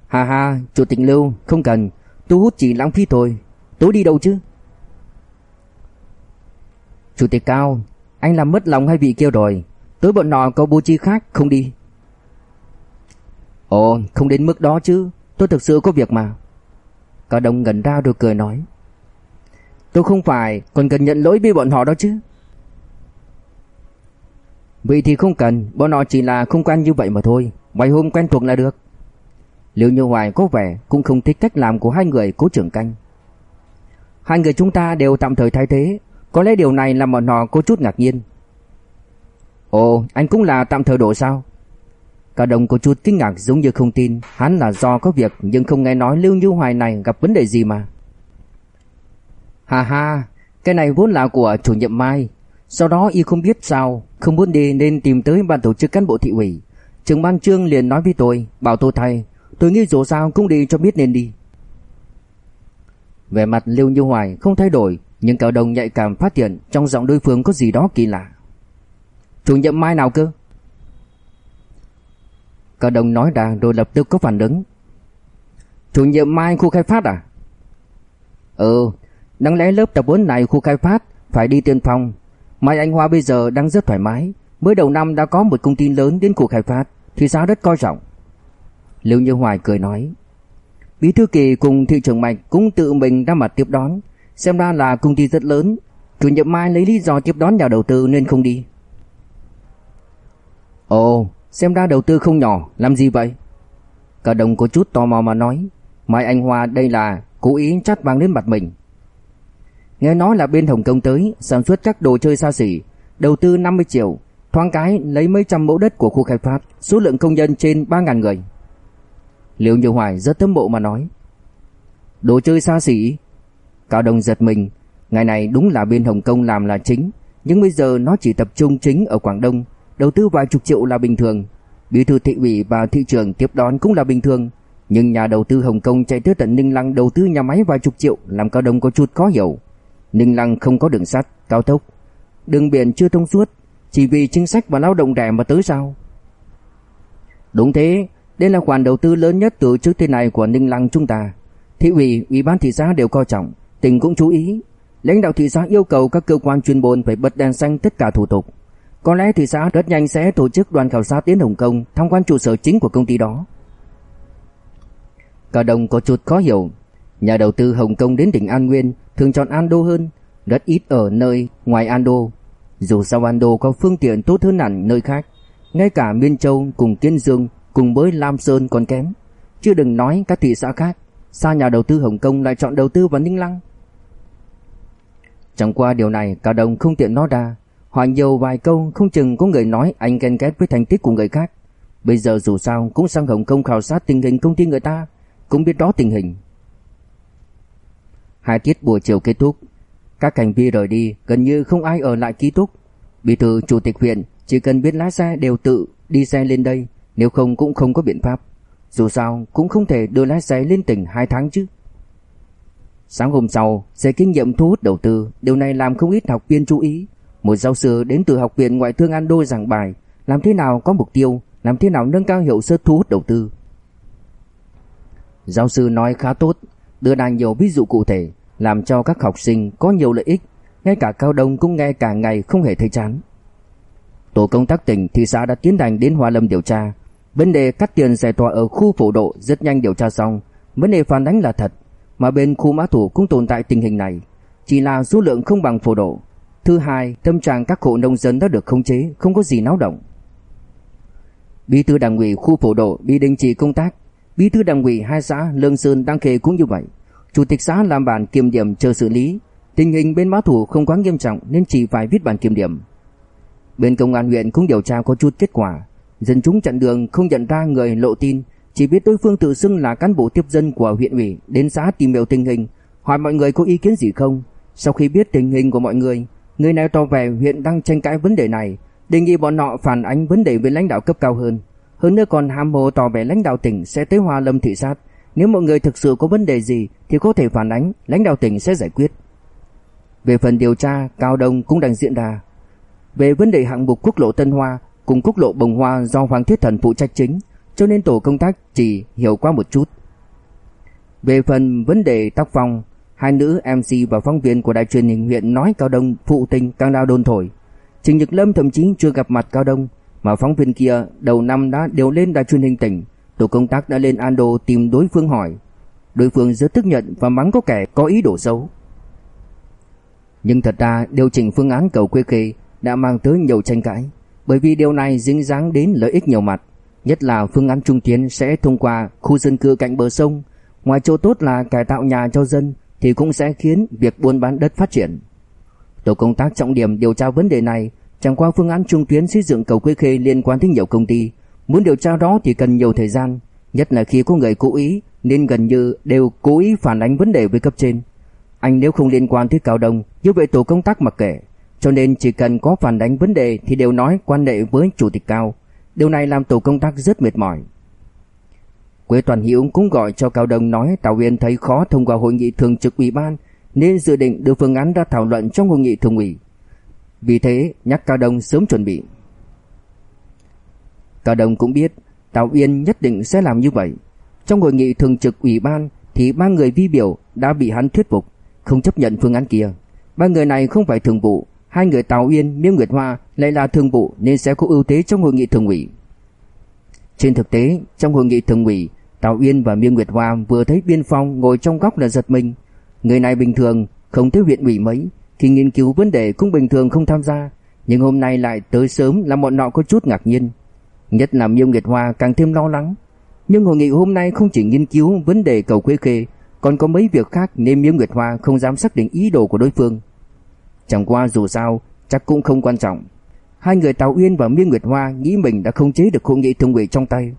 Hà hà, Chủ tịch Lưu, không cần, tôi hút chỉ lãng phí thôi. Tôi đi đâu chứ? Chủ tịch Cao, anh làm mất lòng hai vị kia rồi. Tối bọn nọ có bố trí khác không đi. Ồ, không đến mức đó chứ. Tôi thực sự có việc mà. Cao Đông gần ra rồi cười nói. Tôi không phải còn cần nhận lỗi với bọn họ đó chứ. Vậy thì không cần, bọn họ chỉ là không quen như vậy mà thôi. Vài hôm quen thuộc là được. liệu Như Hoài có vẻ cũng không thích cách làm của hai người cố trưởng canh. Hai người chúng ta đều tạm thời thay thế, có lẽ điều này làm bọn họ có chút ngạc nhiên. Ồ, anh cũng là tạm thời đổ sao? Cả đồng có chút kinh ngạc giống như không tin, Hắn là do có việc nhưng không nghe nói Lưu Như Hoài này gặp vấn đề gì mà. Hà hà Cái này vốn là của chủ nhiệm Mai. Sau đó y không biết sao, Không muốn đi nên tìm tới ban tổ chức cán bộ thị ủy. Trưởng ban trương liền nói với tôi, Bảo tôi thay, Tôi nghĩ dù sao cũng đi cho biết nên đi. Về mặt Lưu Như Hoài không thay đổi, Nhưng cả đồng nhạy cảm phát hiện Trong giọng đối phương có gì đó kỳ lạ. Chủ nhiệm Mai nào cơ? Cao đồng nói ra rồi lập tức có phản ứng. Chủ nhiệm Mai khu khai phát à? Ừ Đáng lẽ lớp tập huấn này khu khai phát Phải đi tiên phong. Mai Anh Hoa bây giờ đang rất thoải mái, mới đầu năm đã có một công ty lớn đến khu khai phát, thì sao rất coi trọng. Lưu Như Hoài cười nói, Bí thư kỳ cùng thị trưởng Mạch cũng tự mình ra mặt tiếp đón, xem ra là công ty rất lớn, chủ nhiệm Mai lấy lý do tiếp đón nhà đầu tư nên không đi. Ồ, xem ra đầu tư không nhỏ, làm gì vậy? Cả đồng có chút tò mò mà nói, Mai Anh Hoa đây là cố ý chát vàng lên mặt mình. Nghe nói là bên Hồng Kông tới sản xuất các đồ chơi xa xỉ, đầu tư 50 triệu, thoáng cái lấy mấy trăm mẫu đất của khu khai phát, số lượng công nhân trên 3.000 người. Liễu Như Hoài rất thâm bộ mà nói. Đồ chơi xa xỉ? Cao Đông giật mình, ngày này đúng là bên Hồng Kông làm là chính, nhưng bây giờ nó chỉ tập trung chính ở Quảng Đông, đầu tư vài chục triệu là bình thường. Bí thư thị ủy và thị trường tiếp đón cũng là bình thường, nhưng nhà đầu tư Hồng Kông chạy tới tận Ninh Lăng đầu tư nhà máy vài chục triệu làm Cao Đông có chút khó hiểu. Ninh Lăng không có đường sắt, cao tốc, đường biển chưa thông suốt, chỉ vì chính sách và lao động rẻ mà tới sao? Đúng thế, đây là khoản đầu tư lớn nhất từ trước tới nay của Ninh Lăng chúng ta. Thị ủy, ủy ban thị xã đều coi trọng, tỉnh cũng chú ý. Lãnh đạo thị xã yêu cầu các cơ quan chuyên môn phải bật đèn xanh tất cả thủ tục. Có lẽ thị xã rất nhanh sẽ tổ chức đoàn khảo sát đến Hồng Kông tham quan trụ sở chính của công ty đó. Cả đồng có chút khó hiểu. Nhà đầu tư Hồng Kông đến tỉnh An Nguyên thường chọn Ando hơn, rất ít ở nơi ngoài Ando. Dù sao Ando có phương tiện tốt hơn hẳn nơi khác, ngay cả Miên Châu cùng Kiên Dương cùng với Lam Sơn còn kém. Chưa đừng nói các thị xã khác, sao nhà đầu tư Hồng Kông lại chọn đầu tư vào Ninh Lăng? Chẳng qua điều này cả đồng không tiện nói ra, hỏi nhiều vài câu không chừng có người nói anh ghen ghét với thành tích của người khác. Bây giờ dù sao cũng sang Hồng Kông khảo sát tình hình công ty người ta, cũng biết rõ tình hình. Hai tiết buổi chiều kết thúc, các cảnh viên rời đi, gần như không ai ở lại ký túc. Bí thư chủ tịch huyện chỉ cần biết lái xe đều tự đi xe lên đây, nếu không cũng không có biện pháp. Dù sao cũng không thể đưa lái xe lên tỉnh 2 tháng chứ. Sáng hôm sau, sẽ kinh nghiệm thu hút đầu tư, điều này làm không ít học viên chú ý. Một giáo sư đến từ học viện ngoại thương Ando giảng bài, làm thế nào có mục tiêu, làm thế nào nâng cao hiệu suất thu hút đầu tư. Giáo sư nói khá tốt, đưa ra nhiều ví dụ cụ thể, làm cho các học sinh có nhiều lợi ích, ngay cả Cao Đông cũng nghe cả ngày không hề thấy chán. Tổ công tác tỉnh thị xã đã tiến hành đến Hoa Lâm điều tra, vấn đề cắt tiền giải tỏa ở khu phổ độ rất nhanh điều tra xong, vấn đề phản ánh là thật, mà bên khu mã thủ cũng tồn tại tình hình này, chỉ là số lượng không bằng phổ độ. Thứ hai, tâm trạng các hộ nông dân đã được khống chế, không có gì náo động. Bí thư đảng ủy khu phổ độ bị đình chỉ công tác, bí thư đảng ủy hai xã Lương Sơn Đăng Khê cũng như vậy. Chủ tịch xã làm bản kiểm điểm chờ xử lý, tình hình bên mã thủ không quá nghiêm trọng nên chỉ phải viết bản kiểm điểm. Bên công an huyện cũng điều tra có chút kết quả, dân chúng chặn đường không nhận ra người lộ tin, chỉ biết đối phương tự xưng là cán bộ tiếp dân của huyện ủy đến xã tìm hiểu tình hình, hỏi mọi người có ý kiến gì không. Sau khi biết tình hình của mọi người, người này tỏ vẻ huyện đang tranh cãi vấn đề này, đề nghị bọn họ phản ánh vấn đề với lãnh đạo cấp cao hơn. Hơn nữa còn ham hồ tỏ vẻ lãnh đạo tỉnh sẽ tới Hoa Lâm thị sát, nếu mọi người thực sự có vấn đề gì thì có thể phản ánh, lãnh đạo tỉnh sẽ giải quyết. Về phần điều tra, Cao Đông cũng đang diễn ra. Về vấn đề hạng mục quốc lộ Tân Hoa cùng quốc lộ Bồng Hoa do Hoàng Thiết Thần phụ trách chính, cho nên tổ công tác chỉ hiểu qua một chút. Về phần vấn đề tác phong, hai nữ MC và phóng viên của đài truyền hình huyện nói Cao Đông phụ tình càng đau đồn thổi. Trình Nhật Lâm thậm chí chưa gặp mặt Cao Đông, mà phóng viên kia đầu năm đã đều lên đài truyền hình tỉnh, tổ công tác đã lên Ando tìm đối phương hỏi. Đối phương rất tức nhận và mắng có kẻ có ý đồ xấu. Nhưng thật ra điều chỉnh phương án cầu quê khê đã mang tới nhiều tranh cãi, bởi vì điều này dính dáng đến lợi ích nhiều mặt, nhất là phương án trung tiến sẽ thông qua khu dân cư cạnh bờ sông, ngoài chỗ tốt là cải tạo nhà cho dân thì cũng sẽ khiến việc buôn bán đất phát triển. Tổ công tác trọng điểm điều tra vấn đề này, chẳng qua phương án trung tuyến xây dựng cầu Quế Khê liên quan đến nhiều công ty, muốn điều tra đó thì cần nhiều thời gian, nhất là khi có người cố ý nên gần như đều cố ý phản ánh vấn đề với cấp trên. Anh nếu không liên quan tới Cao Đông, như vậy tổ công tác mặc kệ, cho nên chỉ cần có phản ánh vấn đề thì đều nói quan hệ với chủ tịch Cao. Điều này làm tổ công tác rất mệt mỏi. Quế Toàn Hiễu cũng gọi cho Cao Đông nói Tào Uyên thấy khó thông qua hội nghị thường trực ủy ban nên dự định đưa phương án ra thảo luận trong hội nghị thường ủy. Vì thế nhắc Cao Đông sớm chuẩn bị. Cao Đông cũng biết Tào Uyên nhất định sẽ làm như vậy. Trong hội nghị thường trực ủy ban thì ba người vi biểu đã bị hắn thuyết phục, không chấp nhận phương án kia. Ba người này không phải thường vụ, hai người Tào Uyên, Miêu Nguyệt Hoa lại là thường vụ nên sẽ có ưu thế trong hội nghị thường ủy. Trên thực tế, trong hội nghị thường ủy, Tào Uyên và Miêu Nguyệt Hoa vừa thấy Biên Phong ngồi trong góc là giật mình. Người này bình thường không tới huyện ủy mấy, khi nghiên cứu vấn đề cũng bình thường không tham gia, nhưng hôm nay lại tới sớm làm bọn nọ có chút ngạc nhiên. Nhất là Miêu Nguyệt Hoa càng thêm lo lắng. Nhưng hội nghị hôm nay không chỉ nghiên cứu vấn đề cầu Quế Khê, còn có mấy việc khác nên Miêu Nguyệt Hoa không dám xác định ý đồ của đối phương. Chẳng qua dù sao, chắc cũng không quan trọng. Hai người Tào Uyên và Miêu Nguyệt Hoa nghĩ mình đã không chế được hội nghị thường ủy trong tay.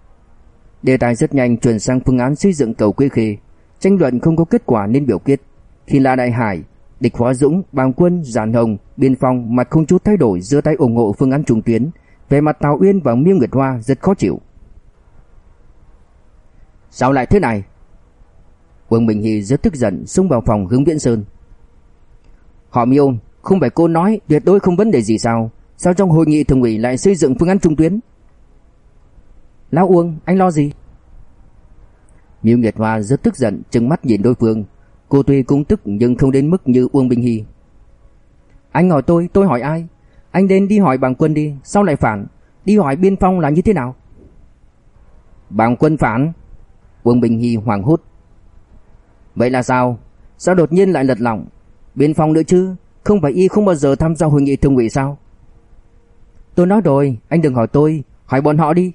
Đề tài rất nhanh chuyển sang phương án xây dựng cầu Quế Khê. Tranh luận không có kết quả nên biểu quyết. Khi La Đại Hải, Địch Hóa Dũng, Bàng Quân, Giản Hồng, Biên Phong mặt không chút thay đổi giữa tay ủng hộ phương án trùng tuyến. Về mặt Tào Uyên và Miêu Nguyệt Hoa rất khó chịu. Sao lại thế này? Vương Bình Hy rất tức giận xông vào phòng hướng Viễn Sơn. Họ Miêu, không phải cô nói tuyệt đối không vấn đề gì sao? Sao trong hội nghị thường ủy lại xây dựng phương án trung tuyến? Lão Uông, anh lo gì? Miêu Nguyệt Hoa rất tức giận, trừng mắt nhìn đối phương. Cô tuy cũng tức nhưng không đến mức như Uông Bình Hy. Anh hỏi tôi, tôi hỏi ai? Anh đến đi hỏi bằng quân đi, sao lại phản? Đi hỏi biên phong là như thế nào? Bằng quân phản? Uông Bình Hy hoảng hốt. Vậy là sao? Sao đột nhiên lại lật lỏng? Biên phong nữa chứ? Không phải y không bao giờ tham gia hội nghị thường ủy sao? Tôi nói rồi, anh đừng hỏi tôi, hỏi bọn họ đi.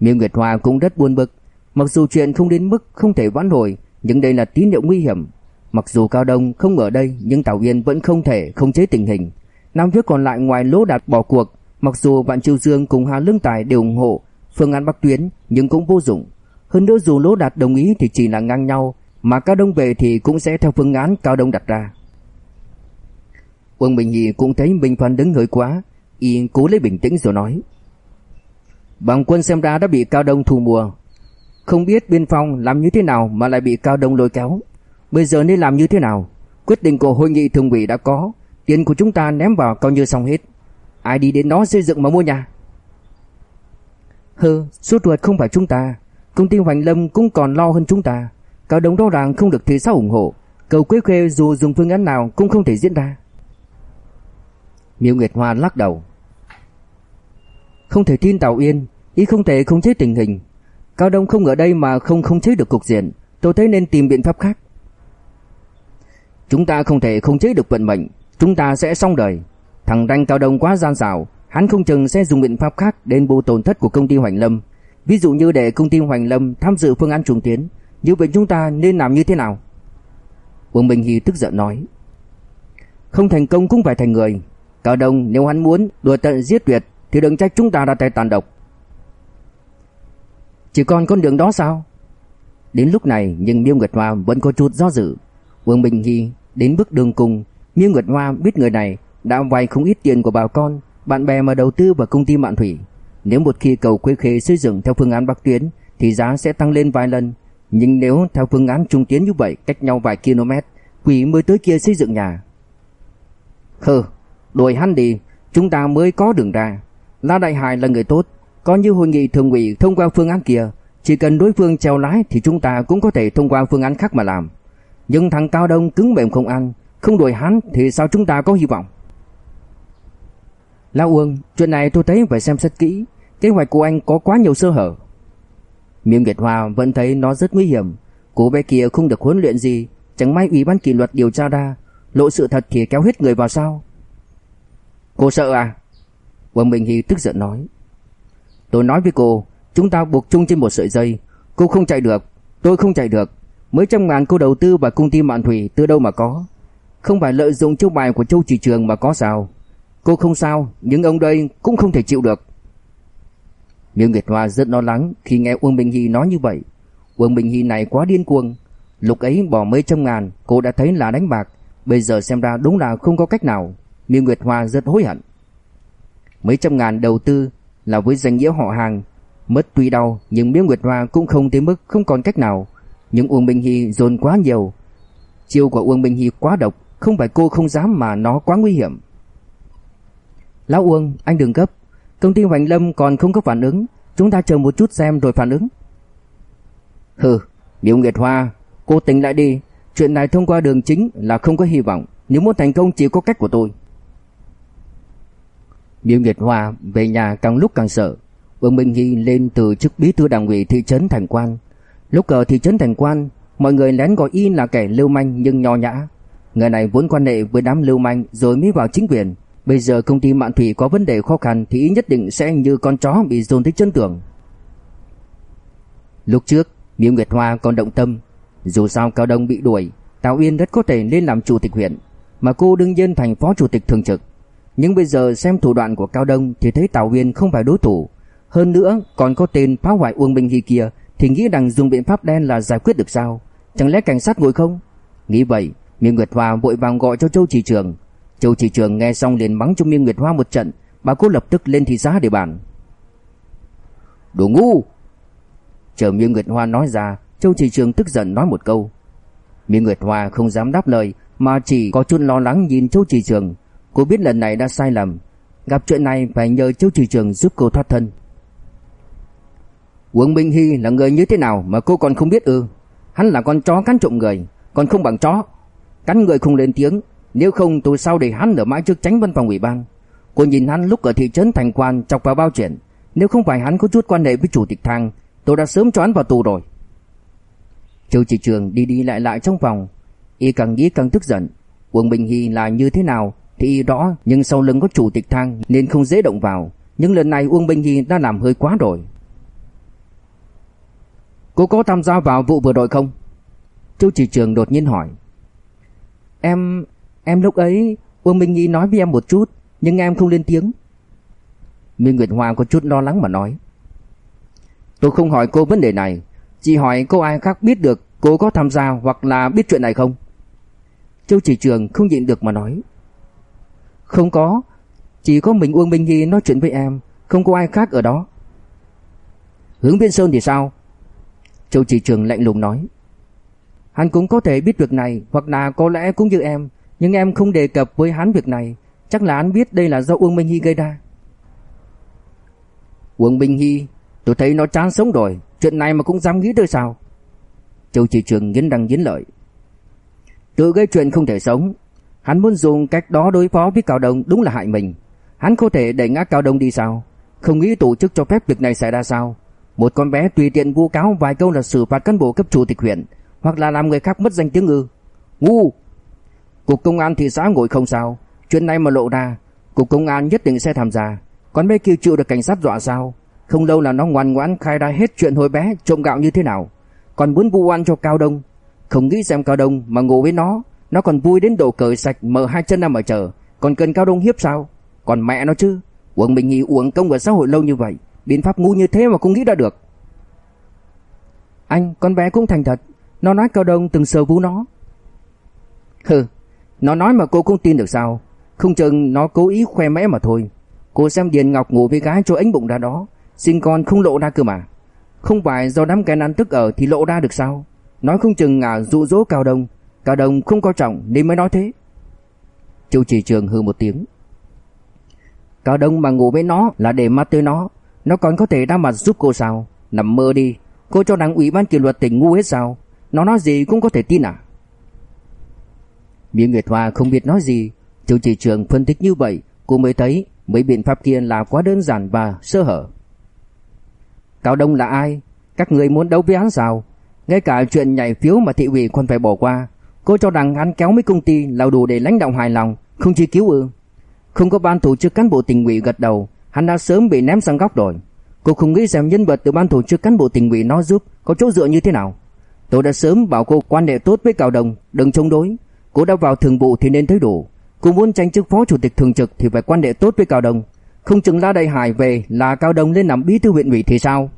Miêu Nguyệt Hoa cũng rất buồn bực, mặc dù chuyện không đến mức không thể vãn hồi, nhưng đây là tín hiệu nguy hiểm. Mặc dù Cao Đông không ở đây, nhưng Tào Yên vẫn không thể khống chế tình hình. Năm phía còn lại ngoài Lỗ Đạt bỏ cuộc, mặc dù Vạn Chiêu Dương cùng Hà Lương Tài đều ủng hộ phương án Bắc Tuyến, nhưng cũng vô dụng. Hơn nữa dù Lỗ Đạt đồng ý thì chỉ là ngang nhau, mà Cao Đông về thì cũng sẽ theo phương án Cao Đông đặt ra. Quân Bình Nhi cũng thấy Minh Phan đứng hơi quá, y cố lấy bình tĩnh rồi nói: Bằng quân xem ra đã bị Cao Đông thu mua, không biết biên phòng làm như thế nào mà lại bị Cao Đông lôi kéo. Bây giờ nên làm như thế nào? Quyết định của hội nghị thường ủy đã có, tiền của chúng ta ném vào coi như xong hết. Ai đi đến đó xây dựng mà mua nhà? Hừ, suốt ruột không phải chúng ta, công ty Hoành Lâm cũng còn lo hơn chúng ta. Cao Đông rõ ràng không được thế xã ủng hộ, cầu Quế Khê dù dùng phương án nào cũng không thể diễn ra. Miêu Nguyệt Hoa lắc đầu. Không thể tin Tào Yên, ý không thể không chế tình hình. Cao Đông không ở đây mà không không chế được cục diện, tôi thấy nên tìm biện pháp khác. Chúng ta không thể không chế được vận mệnh, chúng ta sẽ xong đời. Thằng Đanh Cao Đông quá gian xảo, hắn không chừng sẽ dùng biện pháp khác đền bù tổn thất của công ty Hoành Lâm. Ví dụ như để công ty Hoành Lâm tham dự phương án trùng tiến, như vậy chúng ta nên làm như thế nào? Vương Bình Hy tức giận nói. Không thành công cũng phải thành người. Cao Đông nếu hắn muốn đùa tận giết tuyệt thì đừng trách chúng ta ra tay tàn độc. Chỉ còn con đường đó sao? Đến lúc này nhưng Miêu Nguyệt Hoa vẫn có chút do dự. Vương Bình Hy đến bước đường cùng, Miêu Nguyệt Hoa biết người này đã vay không ít tiền của bà con, bạn bè mà đầu tư vào công ty Mạn Thủy. Nếu một khi cầu Quế Khê xây dựng theo phương án Bắc Tuyến thì giá sẽ tăng lên vài lần, nhưng nếu theo phương án Trung Tiến như vậy cách nhau vài km, quỷ mới tới kia xây dựng nhà. Hừ, đuổi hắn đi, chúng ta mới có đường ra. La Đại Hải là người tốt, có như hội nghị thường ủy thông qua phương án kia, chỉ cần đối phương treo lái thì chúng ta cũng có thể thông qua phương án khác mà làm. Nhưng thằng Cao Đông cứng mềm không ăn, không đuổi hắn thì sao chúng ta có hy vọng? La Uông, chuyện này tôi thấy phải xem xét kỹ, kế hoạch của anh có quá nhiều sơ hở. Miêu Nguyệt Hoa vẫn thấy nó rất nguy hiểm, cô bé kia không được huấn luyện gì, chẳng may ủy ban kỷ luật điều tra ra, lộ sự thật thì kéo hết người vào sao? Cô sợ à? Vâng, Quang Bình Hy tức giận nói. Tôi nói với cô, chúng ta buộc chung trên một sợi dây, cô không chạy được, tôi không chạy được. Mấy trăm ngàn cô đầu tư vào công ty Mạn Thủy từ đâu mà có? Không phải lợi dụng chiêu bài của Châu Chỉ Trường mà có sao? Cô không sao, nhưng ông đây cũng không thể chịu được. Miêu Nguyệt Hoa rất lo lắng khi nghe Uông Bình Hy nói như vậy. Uông Bình Hy này quá điên cuồng. Lúc ấy bỏ mấy trăm ngàn, cô đã thấy là đánh bạc. Bây giờ xem ra đúng là không có cách nào. Miêu Nguyệt Hoa rất hối hận. Mấy trăm ngàn đầu tư là với danh nghĩa họ hàng, mất tuy đau nhưng Miêu Nguyệt Hoa cũng không tới mức không còn cách nào. Nhưng Uông Minh Hy dồn quá nhiều. Chiêu của Uông Minh Hy quá độc, không phải cô không dám mà nó quá nguy hiểm. Lão Uông, anh đừng gấp, công ty Hoành Lâm còn không có phản ứng, chúng ta chờ một chút xem rồi phản ứng. Hừ, Miêu Nguyệt Hoa, cô tỉnh lại đi, chuyện này thông qua đường chính là không có hy vọng, nếu muốn thành công chỉ có cách của tôi. Miêu Nguyệt Hoa về nhà càng lúc càng sợ. Vương Minh Hy lên từ chức bí thư đảng ủy thị trấn Thành Quan. Lúc ở thị trấn Thành Quan, mọi người lén gọi y là kẻ lưu manh nhưng nho nhã. Người này vốn quan hệ với đám lưu manh rồi mới vào chính quyền. Bây giờ công ty Mạn Thủy có vấn đề khó khăn thì y nhất định sẽ như con chó bị dồn tới chân tường. Lúc trước, Miêu Nguyệt Hoa còn động tâm. Dù sao Cao Đông bị đuổi, Tào Uyên rất có thể lên làm chủ tịch huyện, mà cô đương nhiên thành phó chủ tịch thường trực. Nhưng bây giờ xem thủ đoạn của Cao Đông thì thấy Tào Uyên không phải đối thủ. Hơn nữa còn có tên phá hoại Uông Minh Hy kia thì nghĩ rằng dùng biện pháp đen là giải quyết được sao? Chẳng lẽ cảnh sát ngồi không? Nghĩ vậy, Miêu Nguyệt Hoa vội vàng gọi cho Châu Chỉ Trường. Châu Chỉ Trường nghe xong liền mắng cho Miêu Nguyệt Hoa một trận, bà cô lập tức lên thị xã để bàn. Đồ ngu! Chờ Miêu Nguyệt Hoa nói ra, Châu Chỉ Trường tức giận nói một câu. Miêu Nguyệt Hoa không dám đáp lời mà chỉ có chút lo lắng nhìn Châu Chỉ Trường. Cô biết lần này đã sai lầm, gặp chuyện này phải nhờ Châu Chỉ Trường giúp cô thoát thân. Quân Minh Hy là người như thế nào mà cô còn không biết ư? Hắn là con chó cắn trộm người, còn không bằng chó. Cắn người không lên tiếng, nếu không tôi sao để hắn ở mãi trước tránh văn phòng ủy ban. Cô nhìn hắn lúc ở thị trấn Thành Quan chọc vào bao chuyện, nếu không phải hắn có chút quan hệ với chủ tịch thang, tôi đã sớm cho hắn vào tù rồi. Châu Chỉ Trường đi đi lại lại trong phòng, y càng nghĩ càng tức giận. Quân Bình Hy là như thế nào thì rõ, nhưng sau lưng có chủ tịch thang nên không dễ động vào. Nhưng lần này Uông Bình Nhi đã làm hơi quá rồi. Cô có tham gia vào vụ vừa rồi không? Châu Chỉ Trường đột nhiên hỏi. Em... em lúc ấy Uông Minh Nhi nói với em một chút Nhưng em không lên tiếng Minh Nguyệt Hoa có chút lo lắng mà nói Tôi không hỏi cô vấn đề này Chỉ hỏi cô ai khác biết được Cô có tham gia hoặc là biết chuyện này không Châu Chỉ Trường không nhịn được mà nói không có. Chỉ có mình Uông Minh Nhi nói chuyện với em. Không có ai khác ở đó. Hướng Viên Sơn thì sao? Châu Chỉ Trường lạnh lùng nói. Hắn cũng có thể biết việc này, Hoặc là có lẽ cũng như em. Nhưng em không đề cập với hắn việc này. Chắc là hắn biết đây là do Uông Minh Hy gây ra. Uông Minh Hy Tôi thấy nó chán sống rồi. Chuyện này mà cũng dám nghĩ tới sao? Châu Chỉ Trường nghiến răng nghiến lợi. Tự gây chuyện không thể sống. Hắn muốn dùng cách đó đối phó với Cao Đông Đúng là hại mình Hắn có thể đẩy ngã Cao Đông đi sao Không nghĩ tổ chức cho phép việc này xảy ra sao Một con bé tùy tiện vu cáo vài câu là xử phạt cán bộ cấp chủ tịch huyện hoặc là làm người khác mất danh tiếng ư? Ngu! Cục công an thị xã ngồi không sao, chuyện này mà lộ ra, cục công an nhất định sẽ tham gia. Con bé kia chịu được cảnh sát dọa sao? Không lâu là nó ngoan ngoãn khai ra hết chuyện hồi bé trộm gạo như thế nào. Còn muốn vu oan cho Cao Đông, không nghĩ xem Cao Đông mà ngủ với nó, nó còn vui đến độ cởi sạch mở hai chân ra mà chờ, còn cần Cao Đông hiếp sao? Còn mẹ nó chứ, Uống mình nghĩ uống công ở xã hội lâu như vậy, biện pháp ngu như thế mà cũng nghĩ ra được. Anh, con bé cũng thành thật, nó nói Cao Đông từng sờ vú nó. Hừ, nó nói mà cô cũng tin được sao? Không chừng nó cố ý khoe mẽ mà thôi. Cô xem Điền Ngọc ngủ với gái cho ánh bụng ra đó, xin con không lộ ra cơ mà. Không phải do đám kẻ ăn tức ở thì lộ ra được sao? Nói không chừng à dụ dỗ Cao Đông, Cao đồng không coi trọng nên mới nói thế. Châu Chỉ Trường hừ một tiếng. Cao đồng mà ngủ với nó là để mắt tới nó, nó còn có thể đa mặt giúp cô sao? Nằm mơ đi, cô cho đảng ủy ban kỷ luật tỉnh ngu hết sao? Nó nói gì cũng có thể tin à Miễn Nguyệt Hoa không biết nói gì Châu chỉ trường phân tích như vậy Cô mới thấy mấy biện pháp kia là quá đơn giản và sơ hở Cao Đông là ai Các người muốn đấu với hắn sao Ngay cả chuyện nhảy phiếu mà thị ủy còn phải bỏ qua Cô cho rằng hắn kéo mấy công ty Là đủ để lãnh đạo hài lòng Không chỉ cứu ư Không có ban tổ chức cán bộ tỉnh ủy gật đầu Hắn đã sớm bị ném sang góc rồi Cô không nghĩ xem nhân vật từ ban tổ chức cán bộ tỉnh ủy nó giúp Có chỗ dựa như thế nào Tôi đã sớm bảo cô quan hệ tốt với Cao Đồng, đừng chống đối. Cô đã vào thường vụ thì nên thấy đủ. Cô muốn tranh chức phó chủ tịch thường trực thì phải quan hệ tốt với Cao Đồng. Không chừng La Đại Hải về là Cao Đồng lên làm bí thư huyện ủy thì sao?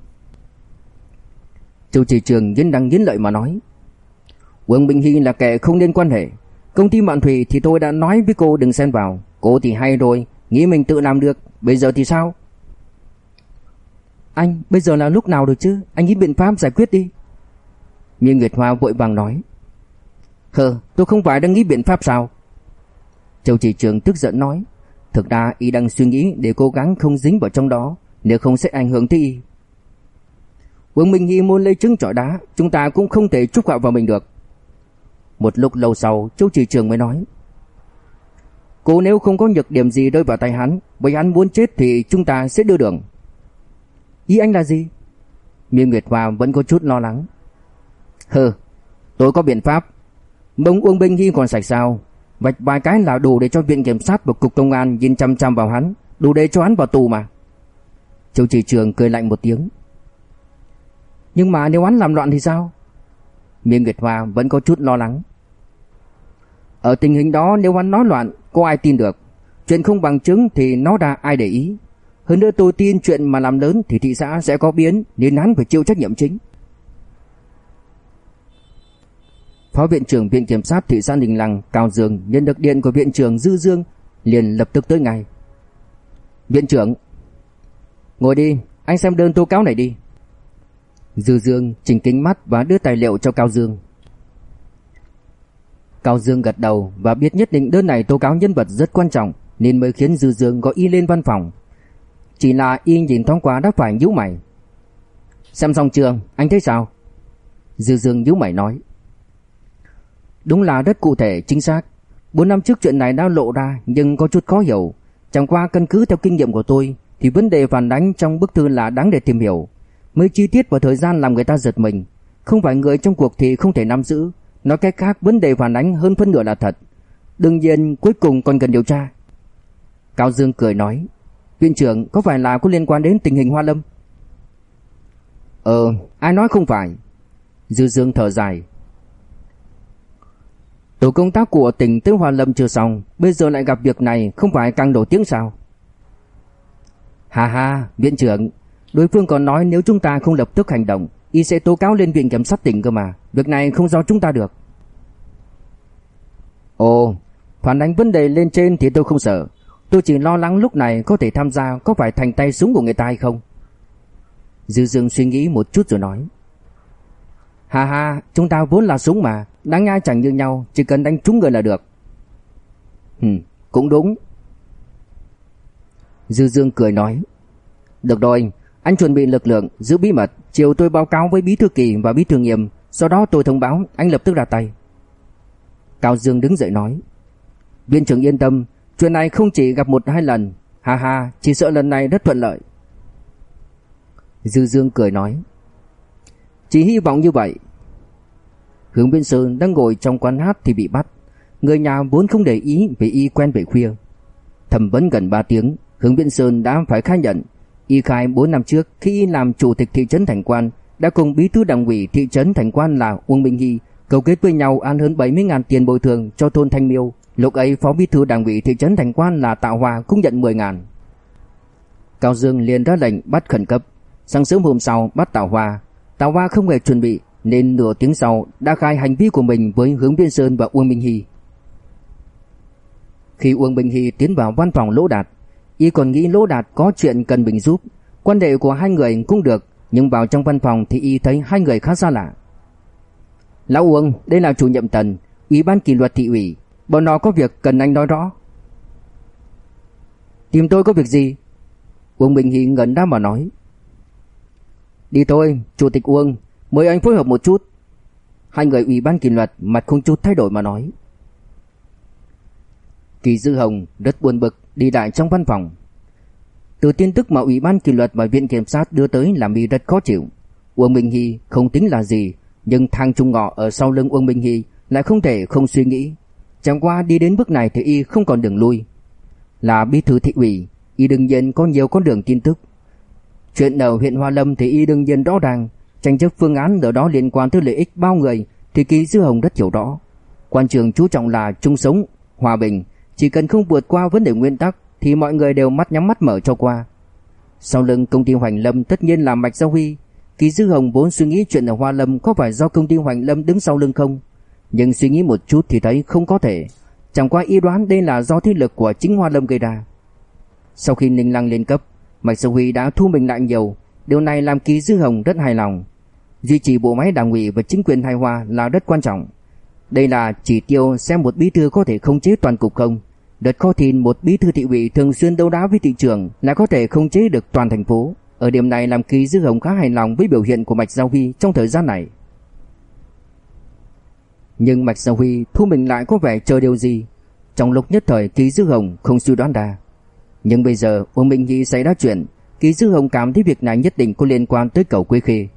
Châu Chỉ Trường dính đăng dính lợi mà nói. Quân Bình Hy là kẻ không nên quan hệ. Công ty Mạn Thủy thì tôi đã nói với cô đừng xen vào. Cô thì hay rồi, nghĩ mình tự làm được. Bây giờ thì sao? Anh, bây giờ là lúc nào được chứ? Anh nghĩ biện pháp giải quyết đi. Miên Nguyệt Hoa vội vàng nói Hờ tôi không phải đang nghĩ biện pháp sao Châu chỉ trường tức giận nói Thực ra y đang suy nghĩ để cố gắng không dính vào trong đó Nếu không sẽ ảnh hưởng tới y Vương Minh Hy muốn lấy trứng trọi đá Chúng ta cũng không thể trúc gạo vào mình được một lúc lâu sau Châu chỉ trường mới nói Cô nếu không có nhược điểm gì rơi vào tay hắn, bởi hắn muốn chết thì chúng ta sẽ đưa đường. Ý anh là gì? Miêu Nguyệt Hoa vẫn có chút lo lắng. Hừ, tôi có biện pháp. Bông Uông binh Hy còn sạch sao? Vạch vài cái là đủ để cho viện kiểm sát và cục công an nhìn chăm chăm vào hắn, đủ để cho hắn vào tù mà. Châu Chỉ Trường cười lạnh một tiếng. Nhưng mà nếu hắn làm loạn thì sao? Miêu Nguyệt Hoa vẫn có chút lo lắng. Ở tình hình đó nếu hắn nói loạn, có ai tin được? Chuyện không bằng chứng thì nó đã ai để ý? Hơn nữa tôi tin chuyện mà làm lớn thì thị xã sẽ có biến nên hắn phải chịu trách nhiệm chính. Phó viện trưởng viện kiểm sát thị xã đình Lăng Cao Dương nhận được điện của viện trưởng Dư Dương liền lập tức tới ngay. Viện trưởng, ngồi đi, anh xem đơn tố cáo này đi. Dư Dương chỉnh kính mắt và đưa tài liệu cho Cao Dương. Cao Dương gật đầu và biết nhất định đơn này tố cáo nhân vật rất quan trọng nên mới khiến Dư Dương gọi y lên văn phòng. Chỉ là y nhìn thoáng qua đã phải nhíu mày. Xem xong trường, anh thấy sao? Dư Dương nhíu mày nói. Đúng là rất cụ thể, chính xác. Bốn năm trước chuyện này đã lộ ra nhưng có chút khó hiểu. Chẳng qua căn cứ theo kinh nghiệm của tôi thì vấn đề phản ánh trong bức thư là đáng để tìm hiểu. Mấy chi tiết và thời gian làm người ta giật mình. Không phải người trong cuộc thì không thể nắm giữ. Nói cách khác vấn đề phản ánh hơn phân nửa là thật. Đương nhiên cuối cùng còn cần điều tra. Cao Dương cười nói. Viện trưởng có phải là có liên quan đến tình hình Hoa Lâm? Ờ, ai nói không phải. Dư Dương thở dài. Tổ công tác của tỉnh Tứ Hoa Lâm chưa xong, bây giờ lại gặp việc này không phải càng đổ tiếng sao? Hà hà, viện trưởng, đối phương còn nói nếu chúng ta không lập tức hành động, y sẽ tố cáo lên viện kiểm sát tỉnh cơ mà, việc này không do chúng ta được. Ồ, phản ánh vấn đề lên trên thì tôi không sợ, tôi chỉ lo lắng lúc này có thể tham gia có phải thành tay súng của người ta hay không. Dư Dương suy nghĩ một chút rồi nói. Hà hà, chúng ta vốn là súng mà, Đánh ai chẳng như nhau Chỉ cần đánh trúng người là được Ừ cũng đúng Dư Dương cười nói Được rồi Anh chuẩn bị lực lượng giữ bí mật Chiều tôi báo cáo với bí thư kỳ và bí thư nghiệm sau đó tôi thông báo anh lập tức ra tay Cao Dương đứng dậy nói Viên trưởng yên tâm Chuyện này không chỉ gặp một hai lần hà hà chỉ sợ lần này rất thuận lợi Dư Dương cười nói Chỉ hy vọng như vậy Hướng Biên Sơn đang ngồi trong quán hát thì bị bắt. Người nhà vốn không để ý vì y quen về khuya. Thẩm vấn gần 3 tiếng, Hướng Biên Sơn đã phải khai nhận. Y khai 4 năm trước khi y làm chủ tịch thị trấn Thành Quan đã cùng bí thư đảng ủy thị trấn Thành Quan là Uông Minh Hy cầu kết với nhau ăn hơn 70.000 tiền bồi thường cho thôn Thanh Miêu. Lúc ấy phó bí thư đảng ủy thị trấn Thành Quan là Tạ Hòa cũng nhận 10.000. Cao Dương liền ra lệnh bắt khẩn cấp. Sáng sớm hôm sau bắt Tạ Hòa. Tạ Hòa không hề chuẩn bị nên nửa tiếng sau đã khai hành vi của mình với Hướng Biên Sơn và Uông Minh Hy. Khi Uông Minh Hy tiến vào văn phòng Lỗ Đạt, y còn nghĩ Lỗ Đạt có chuyện cần mình giúp, quan hệ của hai người cũng được, nhưng vào trong văn phòng thì y thấy hai người khá xa lạ. Lão Uông, đây là chủ nhiệm Tần, Ủy ban kỷ luật thị ủy, bọn nó có việc cần anh nói rõ. Tìm tôi có việc gì? Uông bình Hy ngẩn ra mà nói. Đi thôi, Chủ tịch Uông, Mời anh phối hợp một chút. Hai người ủy ban kỷ luật mặt không chút thay đổi mà nói. Kỳ Dư Hồng rất buồn bực đi lại trong văn phòng. Từ tin tức mà ủy ban kỷ luật và viện kiểm sát đưa tới làm y rất khó chịu. Uông Minh Hy không tính là gì, nhưng thang trung ngọ ở sau lưng Uông Minh Hy lại không thể không suy nghĩ. Chẳng qua đi đến bước này thì y không còn đường lui. Là bí thư thị ủy, y đương nhiên có nhiều con đường tin tức. Chuyện ở huyện Hoa Lâm thì y đương nhiên rõ ràng, tranh chấp phương án ở đó liên quan tới lợi ích bao người thì ký Dư Hồng rất hiểu rõ. Quan trường chú trọng là chung sống, hòa bình, chỉ cần không vượt qua vấn đề nguyên tắc thì mọi người đều mắt nhắm mắt mở cho qua. Sau lưng công ty Hoành Lâm tất nhiên là Mạch Giao Huy, Kỳ Dư Hồng vốn suy nghĩ chuyện ở Hoa Lâm có phải do công ty Hoành Lâm đứng sau lưng không, nhưng suy nghĩ một chút thì thấy không có thể, chẳng qua y đoán đây là do thế lực của chính Hoa Lâm gây ra. Sau khi Ninh Lăng lên cấp, Mạch Giao Huy đã thu mình lại nhiều, điều này làm Kỳ Dư Hồng rất hài lòng. Duy trì bộ máy đảng ủy và chính quyền hài hòa là rất quan trọng. Đây là chỉ tiêu xem một bí thư có thể khống chế toàn cục không. Đợt khó tin một bí thư thị ủy thường xuyên đấu đá với thị trường là có thể khống chế được toàn thành phố. Ở điểm này làm Kỳ Dư Hồng khá hài lòng với biểu hiện của Mạch Giao Huy trong thời gian này. Nhưng Mạch Giao Huy thu mình lại có vẻ chờ điều gì. Trong lúc nhất thời Ký Dư Hồng không suy đoán ra Nhưng bây giờ Uông Minh Nhi xảy ra chuyện Ký Dư Hồng cảm thấy việc này nhất định có liên quan tới cầu Quế Khê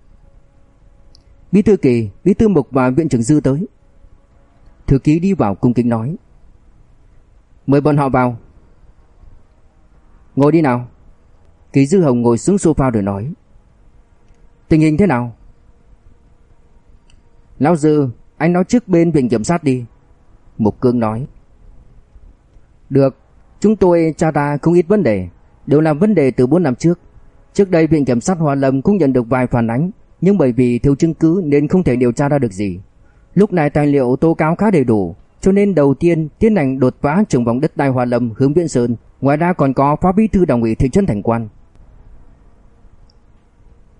Bí thư kỳ, bí thư mục và viện trưởng dư tới Thư ký đi vào cung kính nói Mời bọn họ vào. Ngồi đi nào. Ký Dư Hồng ngồi xuống sofa rồi nói. Tình hình thế nào? Lão Dư, Anh nói trước bên viện kiểm sát đi. Mục Cương nói. Được, Chúng tôi tra ra không ít vấn đề, Đều là vấn đề từ 4 năm trước. Trước đây viện kiểm sát hòa Lâm cũng nhận được vài phản ánh, Nhưng bởi vì thiếu chứng cứ nên không thể điều tra ra được gì. Lúc này tài liệu tố cáo khá đầy đủ cho nên đầu tiên tiến hành đột phá trường vòng đất đai Hoa Lâm hướng Viễn Sơn Ngoài ra còn có phó bí thư đảng ủy thị trấn Thành Quan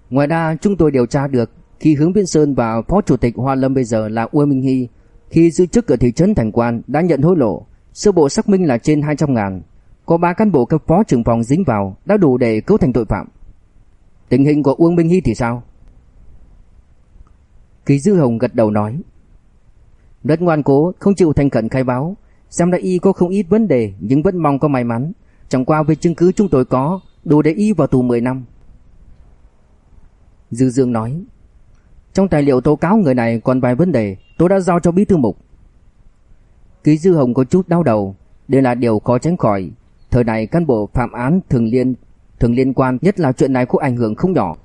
Ngoài ra chúng tôi điều tra được khi hướng Viễn Sơn và phó chủ tịch Hoa Lâm bây giờ là Uông Minh Hy khi giữ chức ở thị trấn Thành Quan đã nhận hối lộ, sơ bộ xác minh là trên 200 ngàn. Có 3 cán bộ cấp phó trưởng phòng dính vào đã đủ để cấu thành tội phạm. Tình hình của Uông Minh Hy thì sao? Kỳ Dư Hồng gật đầu nói. Rất ngoan cố, không chịu thành khẩn khai báo. Xem ra y có không ít vấn đề nhưng vẫn mong có may mắn. Chẳng qua về chứng cứ chúng tôi có, đủ để y vào tù 10 năm. Dư Dương nói. Trong tài liệu tố cáo người này còn vài vấn đề tôi đã giao cho bí thư mục. Ký Dư Hồng có chút đau đầu, đây là điều khó tránh khỏi. Thời này cán bộ phạm án thường liên thường liên quan nhất là chuyện này có ảnh hưởng không nhỏ.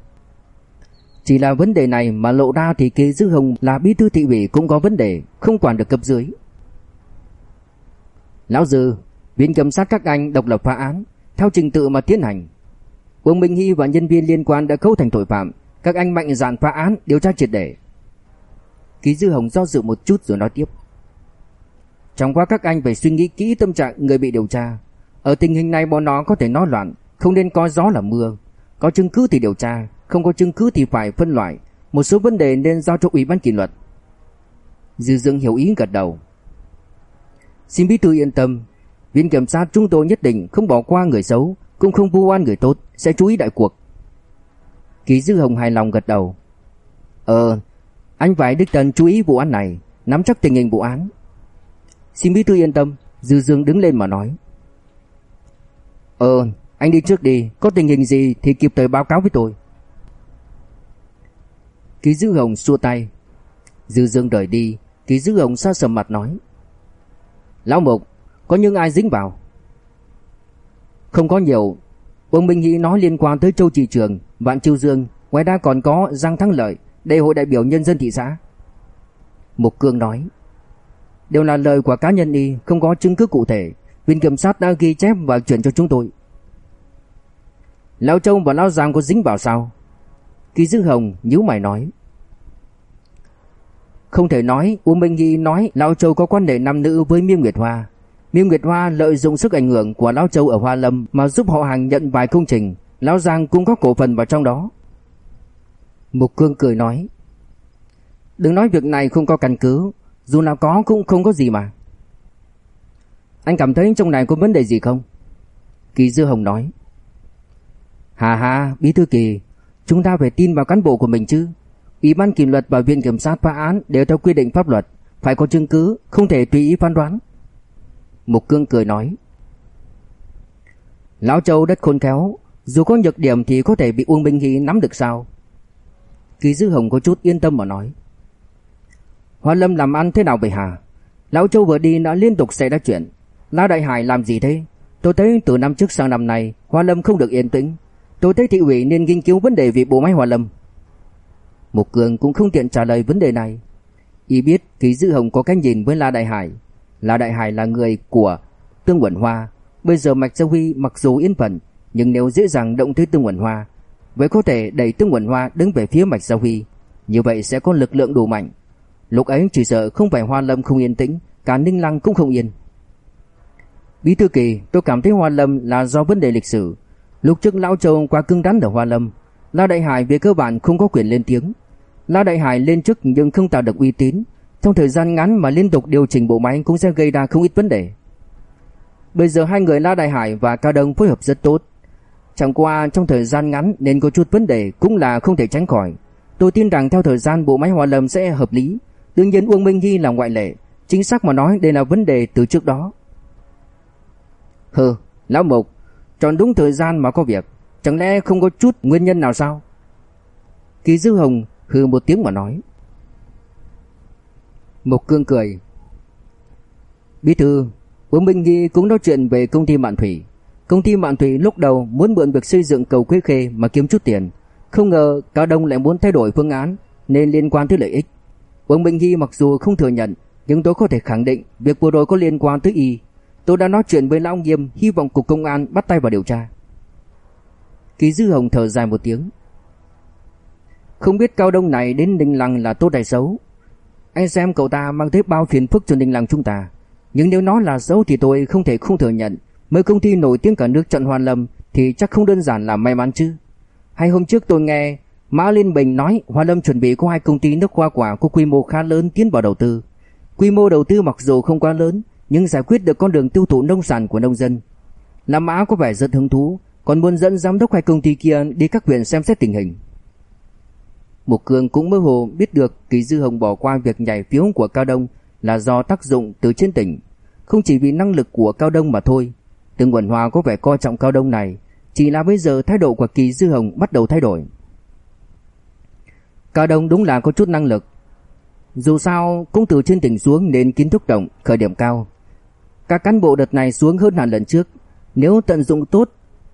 Chỉ là vấn đề này mà lộ ra thì Ký Dư Hồng là bí thư thị ủy cũng có vấn đề, không quản được cấp dưới. Lão Dư, viện kiểm sát các anh độc lập phá án, theo trình tự mà tiến hành. quân Minh Hy và nhân viên liên quan đã cấu thành tội phạm, các anh mạnh dạn phá án điều tra triệt để. Ký Dư Hồng do dự một chút rồi nói tiếp. Trong quá các anh phải suy nghĩ kỹ tâm trạng người bị điều tra. Ở tình hình này bọn nó có thể nói loạn, không nên coi gió là mưa. Có chứng cứ thì điều tra, không có chứng cứ thì phải phân loại. Một số vấn đề nên giao cho Ủy ban kỷ luật. Dư Dương hiểu ý gật đầu. Xin bí thư yên tâm, viện kiểm sát chúng tôi nhất định không bỏ qua người xấu, cũng không vu oan người tốt, sẽ chú ý đại cuộc. Ký Dư Hồng hài lòng gật đầu. Ờ, anh phải đích thân chú ý vụ án này, nắm chắc tình hình vụ án. Xin bí thư yên tâm, Dư Dương đứng lên mà nói. Ờ, anh đi trước đi, có tình hình gì thì kịp thời báo cáo với tôi. Ký Dư Hồng xua tay. Dư Dương rời đi, Ký Dư Hồng xa sầm mặt nói. Lão Mục, có những ai dính vào? Không có nhiều. Vương Minh Hy nói liên quan tới Châu Trì Trường, Vạn Chiêu Dương, ngoài ra còn có Giang Thắng Lợi, đại hội đại biểu nhân dân thị xã. Mục Cương nói, đều là lời của cá nhân y, không có chứng cứ cụ thể, viện kiểm sát đã ghi chép và chuyển cho chúng tôi. Lão Châu và Lão Giang có dính vào sao? Kỳ Dư Hồng nhíu mày nói. Không thể nói, U Minh Nhi nói Lão Châu có quan hệ nam nữ với Miêu Nguyệt Hoa. Miêu Nguyệt Hoa lợi dụng sức ảnh hưởng của Lão Châu ở Hoa Lâm mà giúp họ hàng nhận vài công trình. Lão Giang cũng có cổ phần vào trong đó. Mục Cương cười nói Đừng nói việc này không có căn cứ Dù nào có cũng không có gì mà Anh cảm thấy trong này có vấn đề gì không? Kỳ Dư Hồng nói Hà hà, Bí Thư Kỳ Chúng ta phải tin vào cán bộ của mình chứ Ủy ban kỷ luật và viện kiểm sát phá án Đều theo quy định pháp luật Phải có chứng cứ, không thể tùy ý phán đoán Mục Cương cười nói Lão Châu đất khôn khéo Dù có nhược điểm thì có thể bị Uông Minh Hy nắm được sao Kỳ Dư Hồng có chút yên tâm mà nói. Hoa Lâm làm ăn thế nào vậy hả? Lão Châu vừa đi đã liên tục xảy ra chuyện. La Đại Hải làm gì thế? Tôi thấy từ năm trước sang năm này Hoa Lâm không được yên tĩnh. Tôi thấy thị ủy nên nghiên cứu vấn đề về bộ máy hòa Lâm. Mục Cường cũng không tiện trả lời vấn đề này. Y biết Kỳ Dư Hồng có cái nhìn với La Đại Hải. La Đại Hải là người của Tương Quẩn Hoa. Bây giờ Mạch Gia Huy mặc dù yên phận, nhưng nếu dễ dàng động tới Tương Quẩn Hoa, Vậy có thể đẩy Tương Quẩn Hoa đứng về phía Mạch gia Huy Như vậy sẽ có lực lượng đủ mạnh Lúc ấy chỉ sợ không phải Hoa Lâm không yên tĩnh, Cả Ninh Lăng cũng không yên Bí thư kỳ, tôi cảm thấy Hoa Lâm là do vấn đề lịch sử Lúc trước Lão Châu qua cưng rắn ở Hoa Lâm La Đại Hải về cơ bản không có quyền lên tiếng La Đại Hải lên chức nhưng không tạo được uy tín Trong thời gian ngắn mà liên tục điều chỉnh bộ máy cũng sẽ gây ra không ít vấn đề Bây giờ hai người La Đại Hải và Cao Đông phối hợp rất tốt Chẳng qua trong thời gian ngắn nên có chút vấn đề cũng là không thể tránh khỏi. Tôi tin rằng theo thời gian bộ máy hòa lâm sẽ hợp lý. Đương nhiên Uông Minh Nhi là ngoại lệ. Chính xác mà nói đây là vấn đề từ trước đó. Hừ, lão Mộc, chọn đúng thời gian mà có việc, chẳng lẽ không có chút nguyên nhân nào sao? Kỳ Dư Hồng hừ một tiếng mà nói. Mục Cương cười. Bí thư, Vương Minh Nghi cũng nói chuyện về công ty Mạn Thủy. Công ty Mạn Thủy lúc đầu muốn mượn việc xây dựng cầu Quế Khê mà kiếm chút tiền, không ngờ Cao Đông lại muốn thay đổi phương án nên liên quan tới lợi ích. Vương Minh Nghi mặc dù không thừa nhận, nhưng tôi có thể khẳng định việc vừa rồi có liên quan tới y. Tôi đã nói chuyện với lão Nghiêm, hy vọng cục công an bắt tay vào điều tra. ký Dư Hồng thở dài một tiếng. Không biết Cao Đông này đến Ninh Lăng là tốt hay xấu. Anh xem cậu ta mang tới bao phiền phức cho Ninh Lăng chúng ta. Nhưng nếu nó là xấu thì tôi không thể không thừa nhận. Mấy công ty nổi tiếng cả nước chọn Hoàn Lâm thì chắc không đơn giản là may mắn chứ. Hay hôm trước tôi nghe Mã Liên Bình nói Hoa Lâm chuẩn bị có hai công ty nước hoa quả có quy mô khá lớn tiến vào đầu tư. Quy mô đầu tư mặc dù không quá lớn nhưng giải quyết được con đường tiêu thụ nông sản của nông dân. Lâm Mã có vẻ rất hứng thú, còn muốn dẫn giám đốc hai công ty kia đi các huyện xem xét tình hình. Mục Cương cũng mơ hồ biết được Kỳ Dư Hồng bỏ qua việc nhảy phiếu của Cao Đông là do tác dụng từ trên tỉnh, không chỉ vì năng lực của Cao Đông mà thôi. Từng Quẩn Hòa có vẻ coi trọng Cao Đông này, chỉ là bây giờ thái độ của Kỳ Dư Hồng bắt đầu thay đổi. Cao Đông đúng là có chút năng lực. Dù sao cũng từ trên tỉnh xuống nên kiến thức rộng, khởi điểm cao. Các cán bộ đợt này xuống hơn hẳn lần trước, nếu tận dụng tốt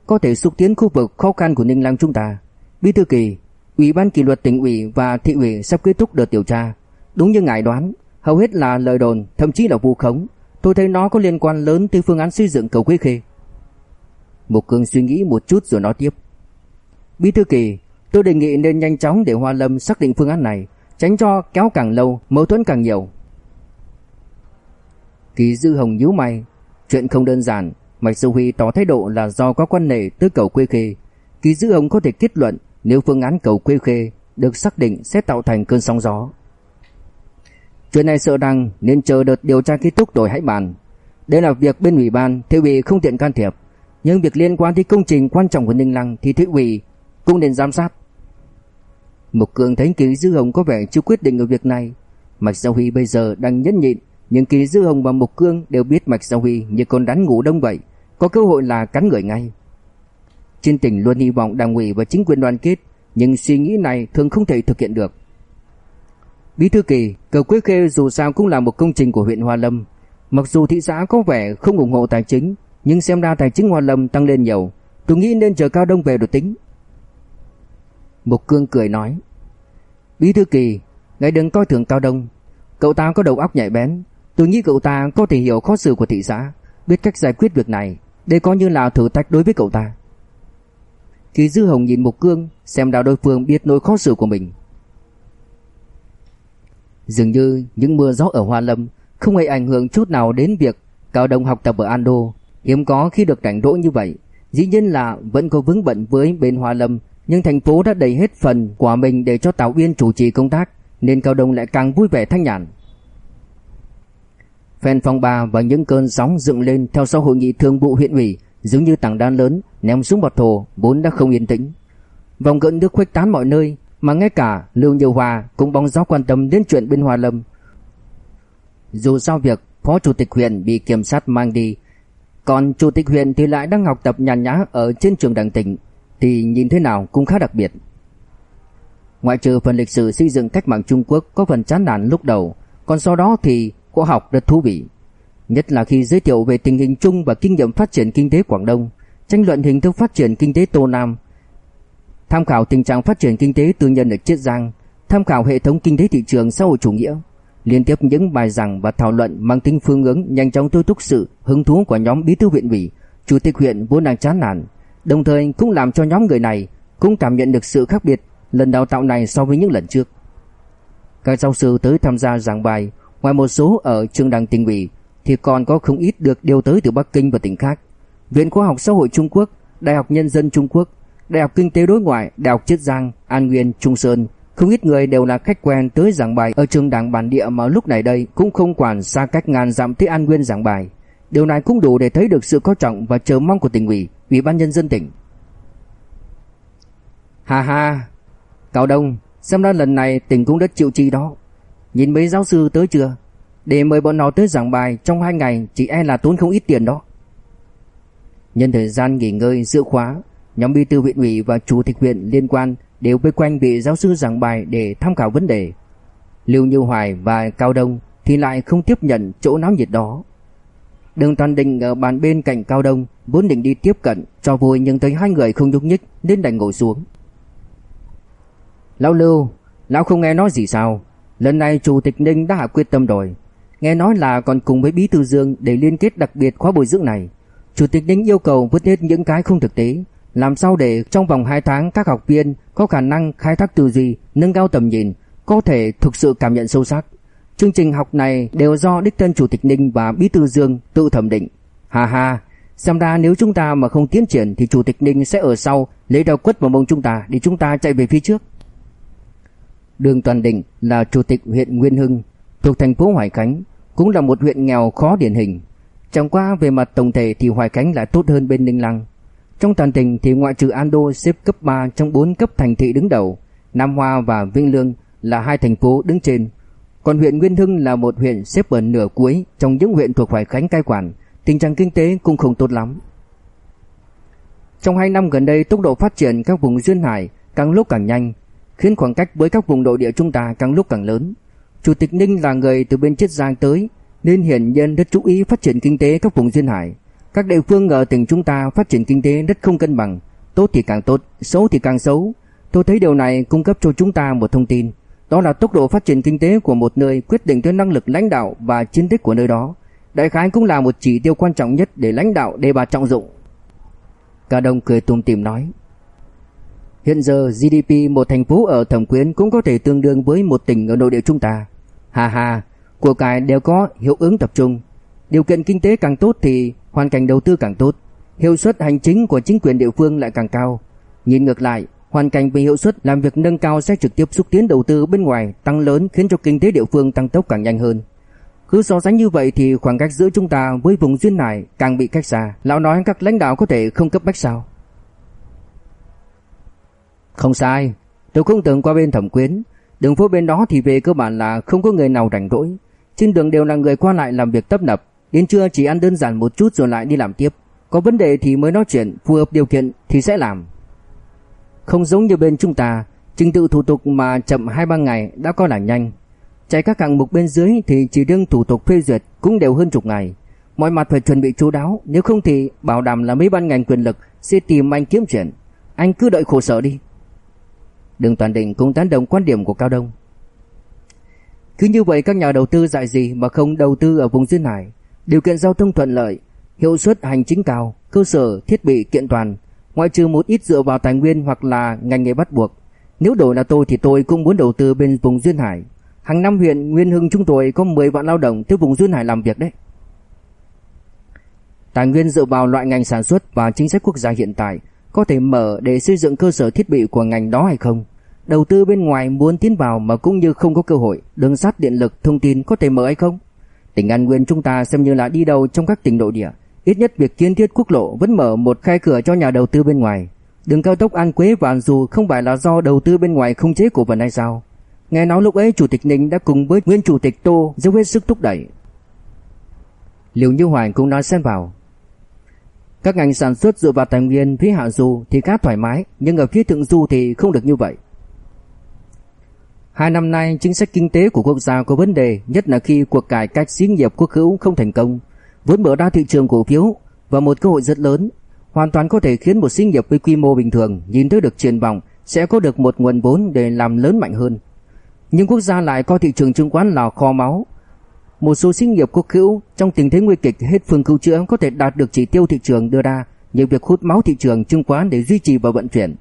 có thể xúc tiến khu vực khó khăn của Ninh Lăng chúng ta. Bí thư Kỳ, Ủy ban kỷ luật tỉnh ủy và thị ủy sắp kết thúc đợt điều tra. Đúng như ngài đoán, hầu hết là lời đồn, thậm chí là vu khống. Tôi thấy nó có liên quan lớn tới phương án xây dựng cầu Quế Khê. Mục Cương suy nghĩ một chút rồi nói tiếp. Bí thư kỳ, tôi đề nghị nên nhanh chóng để Hoa Lâm xác định phương án này, tránh cho kéo càng lâu, mâu thuẫn càng nhiều. Kỳ Dư Hồng nhíu mày, chuyện không đơn giản, Mạch Sư Huy tỏ thái độ là do có quan hệ tới cầu quê Khê. Kỳ Dư Hồng có thể kết luận nếu phương án cầu quê Khê được xác định sẽ tạo thành cơn sóng gió. Chuyện này sợ rằng nên chờ đợt điều tra kết thúc rồi hãy bàn. Đây là việc bên ủy ban, thị ủy không tiện can thiệp. Nhưng việc liên quan tới công trình quan trọng của Ninh Lăng thì thị ủy cũng nên giám sát. Mục Cường thấy Kỳ Dư Hồng có vẻ chưa quyết định ở việc này. Mạch Giao Huy bây giờ đang nhẫn nhịn, nhưng Kỳ Dư Hồng và Mục Cương đều biết Mạch Giao Huy như con rắn ngủ đông vậy, có cơ hội là cắn người ngay. Trên tỉnh luôn hy vọng đảng ủy và chính quyền đoàn kết, nhưng suy nghĩ này thường không thể thực hiện được. Bí thư kỳ, cầu Quế Khê dù sao cũng là một công trình của huyện Hoa Lâm. Mặc dù thị xã có vẻ không ủng hộ tài chính, nhưng xem ra tài chính Hoa Lâm tăng lên nhiều, tôi nghĩ nên chờ Cao Đông về rồi tính. Mục Cương cười nói, Bí thư kỳ, ngài đừng coi thường Cao Đông, cậu ta có đầu óc nhạy bén, tôi nghĩ cậu ta có thể hiểu khó xử của thị xã, biết cách giải quyết việc này, đây coi như là thử thách đối với cậu ta. Kỳ Dư Hồng nhìn Mục Cương, xem đạo đối phương biết nỗi khó xử của mình. Dường như những mưa gió ở Hoa Lâm không hề ảnh hưởng chút nào đến việc Cao Đông học tập ở Ando, hiếm có khi được rảnh rỗi như vậy. Dĩ nhiên là vẫn có vướng bận với bên Hoa Lâm, nhưng thành phố đã đầy hết phần của mình để cho Tào Uyên chủ trì công tác, nên Cao Đông lại càng vui vẻ thanh nhàn. Phen phong ba và những cơn sóng dựng lên theo sau hội nghị thường vụ huyện ủy, giống như tảng đá lớn ném xuống bọt thổ, vốn đã không yên tĩnh. Vòng gợn nước khuếch tán mọi nơi, mà ngay cả Lưu Nhiều Hòa cũng bóng gió quan tâm đến chuyện bên hòa Lâm. Dù sao việc phó chủ tịch huyện bị kiểm sát mang đi, còn chủ tịch huyện thì lại đang học tập nhàn nhã ở trên trường đảng tỉnh, thì nhìn thế nào cũng khá đặc biệt. Ngoại trừ phần lịch sử xây dựng cách mạng Trung Quốc có phần chán nản lúc đầu, còn sau đó thì khoa học rất thú vị. Nhất là khi giới thiệu về tình hình chung và kinh nghiệm phát triển kinh tế Quảng Đông, tranh luận hình thức phát triển kinh tế Tô Nam, tham khảo tình trạng phát triển kinh tế tư nhân ở Chiết Giang, tham khảo hệ thống kinh tế thị trường xã hội chủ nghĩa. Liên tiếp những bài giảng và thảo luận mang tính phương hướng nhanh chóng thôi thúc sự hứng thú của nhóm bí thư huyện ủy, chủ tịch huyện vốn đang chán nản, đồng thời cũng làm cho nhóm người này cũng cảm nhận được sự khác biệt lần đào tạo này so với những lần trước. Các giáo sư tới tham gia giảng bài, ngoài một số ở trường đảng tỉnh ủy thì còn có không ít được điều tới từ Bắc Kinh và tỉnh khác. Viện Khoa học Xã hội Trung Quốc, Đại học Nhân dân Trung Quốc, Đại học Kinh tế Đối ngoại, Đại học Chiết Giang, An Nguyên, Trung Sơn, không ít người đều là khách quen tới giảng bài ở trường đảng bản địa mà lúc này đây cũng không quản xa cách ngàn dặm tới An Nguyên giảng bài. Điều này cũng đủ để thấy được sự coi trọng và chờ mong của tỉnh ủy, ủy ban nhân dân tỉnh. Hà hà, Cao Đông, xem ra lần này tỉnh cũng rất chịu chi đó. Nhìn mấy giáo sư tới chưa? Để mời bọn nó tới giảng bài trong hai ngày chỉ e là tốn không ít tiền đó. Nhân thời gian nghỉ ngơi giữa khóa, nhóm bí thư huyện ủy và chủ tịch huyện liên quan đều vây quanh vị giáo sư giảng bài để tham khảo vấn đề. Lưu Như Hoài và Cao Đông thì lại không tiếp nhận chỗ náo nhiệt đó. Đường Toàn Đình ở bàn bên cạnh Cao Đông vốn định đi tiếp cận cho vui nhưng thấy hai người không nhúc nhích nên đành ngồi xuống. Lão Lưu, lão không nghe nói gì sao? Lần này chủ tịch Ninh đã hạ quyết tâm rồi. Nghe nói là còn cùng với Bí thư Dương để liên kết đặc biệt khóa bồi dưỡng này. Chủ tịch Ninh yêu cầu vứt hết những cái không thực tế, làm sao để trong vòng 2 tháng các học viên có khả năng khai thác tư duy, nâng cao tầm nhìn, có thể thực sự cảm nhận sâu sắc. Chương trình học này đều do đích thân chủ tịch Ninh và Bí thư Dương tự thẩm định. Hà hà, xem ra nếu chúng ta mà không tiến triển thì chủ tịch Ninh sẽ ở sau lấy đầu quất vào mông chúng ta để chúng ta chạy về phía trước. Đường Toàn Định là chủ tịch huyện Nguyên Hưng, thuộc thành phố Hoài Khánh, cũng là một huyện nghèo khó điển hình. Chẳng qua về mặt tổng thể thì Hoài Khánh lại tốt hơn bên Ninh Lăng. Trong toàn tỉnh thì ngoại trừ Ando xếp cấp 3 trong 4 cấp thành thị đứng đầu, Nam Hoa và Vinh Lương là hai thành phố đứng trên. Còn huyện Nguyên Hưng là một huyện xếp ở nửa cuối trong những huyện thuộc Hoài Khánh cai quản, tình trạng kinh tế cũng không tốt lắm. Trong 2 năm gần đây, tốc độ phát triển các vùng duyên hải càng lúc càng nhanh, khiến khoảng cách với các vùng nội địa chúng ta càng lúc càng lớn. Chủ tịch Ninh là người từ bên Chiết Giang tới, nên hiển nhiên rất chú ý phát triển kinh tế các vùng duyên hải. Các địa phương ở tỉnh chúng ta phát triển kinh tế rất không cân bằng, tốt thì càng tốt, xấu thì càng xấu. Tôi thấy điều này cung cấp cho chúng ta một thông tin, đó là tốc độ phát triển kinh tế của một nơi quyết định tới năng lực lãnh đạo và chiến tích của nơi đó. Đại khái cũng là một chỉ tiêu quan trọng nhất để lãnh đạo đề bà trọng dụng. Cả đồng cười tùm tìm nói. Hiện giờ GDP một thành phố ở Thẩm Quyến cũng có thể tương đương với một tỉnh ở nội địa chúng ta. Hà hà, của cải đều có hiệu ứng tập trung. Điều kiện kinh tế càng tốt thì hoàn cảnh đầu tư càng tốt. Hiệu suất hành chính của chính quyền địa phương lại càng cao. Nhìn ngược lại, hoàn cảnh về hiệu suất làm việc nâng cao sẽ trực tiếp xúc tiến đầu tư bên ngoài tăng lớn khiến cho kinh tế địa phương tăng tốc càng nhanh hơn. Cứ so sánh như vậy thì khoảng cách giữa chúng ta với vùng duyên hải càng bị cách xa. Lão nói các lãnh đạo có thể không cấp bách sao? Không sai, tôi cũng từng qua bên thẩm quyến, đường phố bên đó thì về cơ bản là không có người nào rảnh rỗi. Trên đường đều là người qua lại làm việc tấp nập, đến trưa chỉ ăn đơn giản một chút rồi lại đi làm tiếp. Có vấn đề thì mới nói chuyện, phù hợp điều kiện thì sẽ làm. Không giống như bên chúng ta, trình tự thủ tục mà chậm 2-3 ngày đã coi là nhanh. Chạy các hạng mục bên dưới thì chỉ đương thủ tục phê duyệt cũng đều hơn chục ngày. Mọi mặt phải chuẩn bị chú đáo, nếu không thì bảo đảm là mấy ban ngành quyền lực sẽ tìm anh kiếm chuyện. Anh cứ đợi khổ sở đi. Đường Toàn Định cũng tán đồng quan điểm của Cao Đông. Cứ như vậy các nhà đầu tư dạy gì mà không đầu tư ở vùng duyên hải, điều kiện giao thông thuận lợi, hiệu suất hành chính cao, cơ sở thiết bị kiện toàn, ngoại trừ một ít dựa vào tài nguyên hoặc là ngành nghề bắt buộc. Nếu đổi là tôi thì tôi cũng muốn đầu tư bên vùng duyên hải. Hàng năm huyện Nguyên Hưng chúng tôi có 10 vạn lao động tới vùng duyên hải làm việc đấy. Tài nguyên dựa vào loại ngành sản xuất và chính sách quốc gia hiện tại có thể mở để xây dựng cơ sở thiết bị của ngành đó hay không. Đầu tư bên ngoài muốn tiến vào mà cũng như không có cơ hội, đường sắt điện lực thông tin có thể mở hay không? Tỉnh An Nguyên chúng ta xem như là đi đầu trong các tỉnh nội địa, ít nhất việc kiến thiết quốc lộ vẫn mở một khai cửa cho nhà đầu tư bên ngoài. Đường cao tốc An Quế và An Du không phải là do đầu tư bên ngoài không chế cổ phần hay sao? Nghe nói lúc ấy chủ tịch Ninh đã cùng với nguyên chủ tịch Tô dốc hết sức thúc đẩy. Liệu Như Hoài cũng nói xen vào. Các ngành sản xuất dựa vào tài nguyên phía hạ du thì khá thoải mái, nhưng ở phía thượng du thì không được như vậy. Hai năm nay chính sách kinh tế của quốc gia có vấn đề, nhất là khi cuộc cải cách xí nghiệp quốc hữu không thành công, vốn mở ra thị trường cổ phiếu và một cơ hội rất lớn, hoàn toàn có thể khiến một xí nghiệp với quy mô bình thường nhìn thấy được triển vọng sẽ có được một nguồn vốn để làm lớn mạnh hơn. Nhưng quốc gia lại coi thị trường chứng khoán là kho máu, một số sinh nghiệp quốc hữu trong tình thế nguy kịch hết phương cứu chữa có thể đạt được chỉ tiêu thị trường đưa ra như việc hút máu thị trường chứng khoán để duy trì và vận chuyển.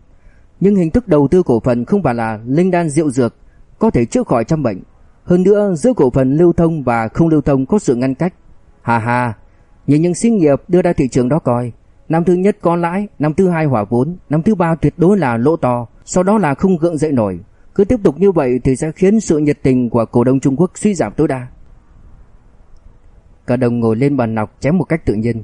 Nhưng hình thức đầu tư cổ phần không phải là linh đan rượu dược có thể chữa khỏi trăm bệnh. Hơn nữa giữa cổ phần lưu thông và không lưu thông có sự ngăn cách. Hà hà, nhìn những sinh nghiệp đưa ra thị trường đó coi. Năm thứ nhất có lãi, năm thứ hai hỏa vốn, năm thứ ba tuyệt đối là lỗ to, sau đó là không gượng dậy nổi. Cứ tiếp tục như vậy thì sẽ khiến sự nhiệt tình của cổ đông Trung Quốc suy giảm tối đa. Cả đồng ngồi lên bàn nọc chém một cách tự nhiên.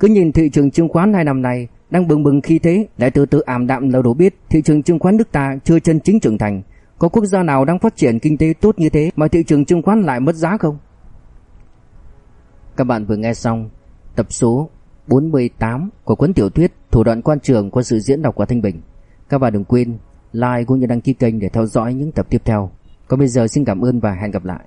Cứ nhìn thị trường chứng khoán hai năm nay đang bừng bừng khi thế, lại từ từ ảm đạm lâu đủ biết thị trường chứng khoán nước ta chưa chân chính trưởng thành. Có quốc gia nào đang phát triển kinh tế tốt như thế mà thị trường chứng khoán lại mất giá không? Các bạn vừa nghe xong tập số 48 của cuốn tiểu thuyết Thủ đoạn quan trường qua sự diễn đọc của Thanh Bình. Các bạn đừng quên like cũng như đăng ký kênh để theo dõi những tập tiếp theo. Còn bây giờ xin cảm ơn và hẹn gặp lại.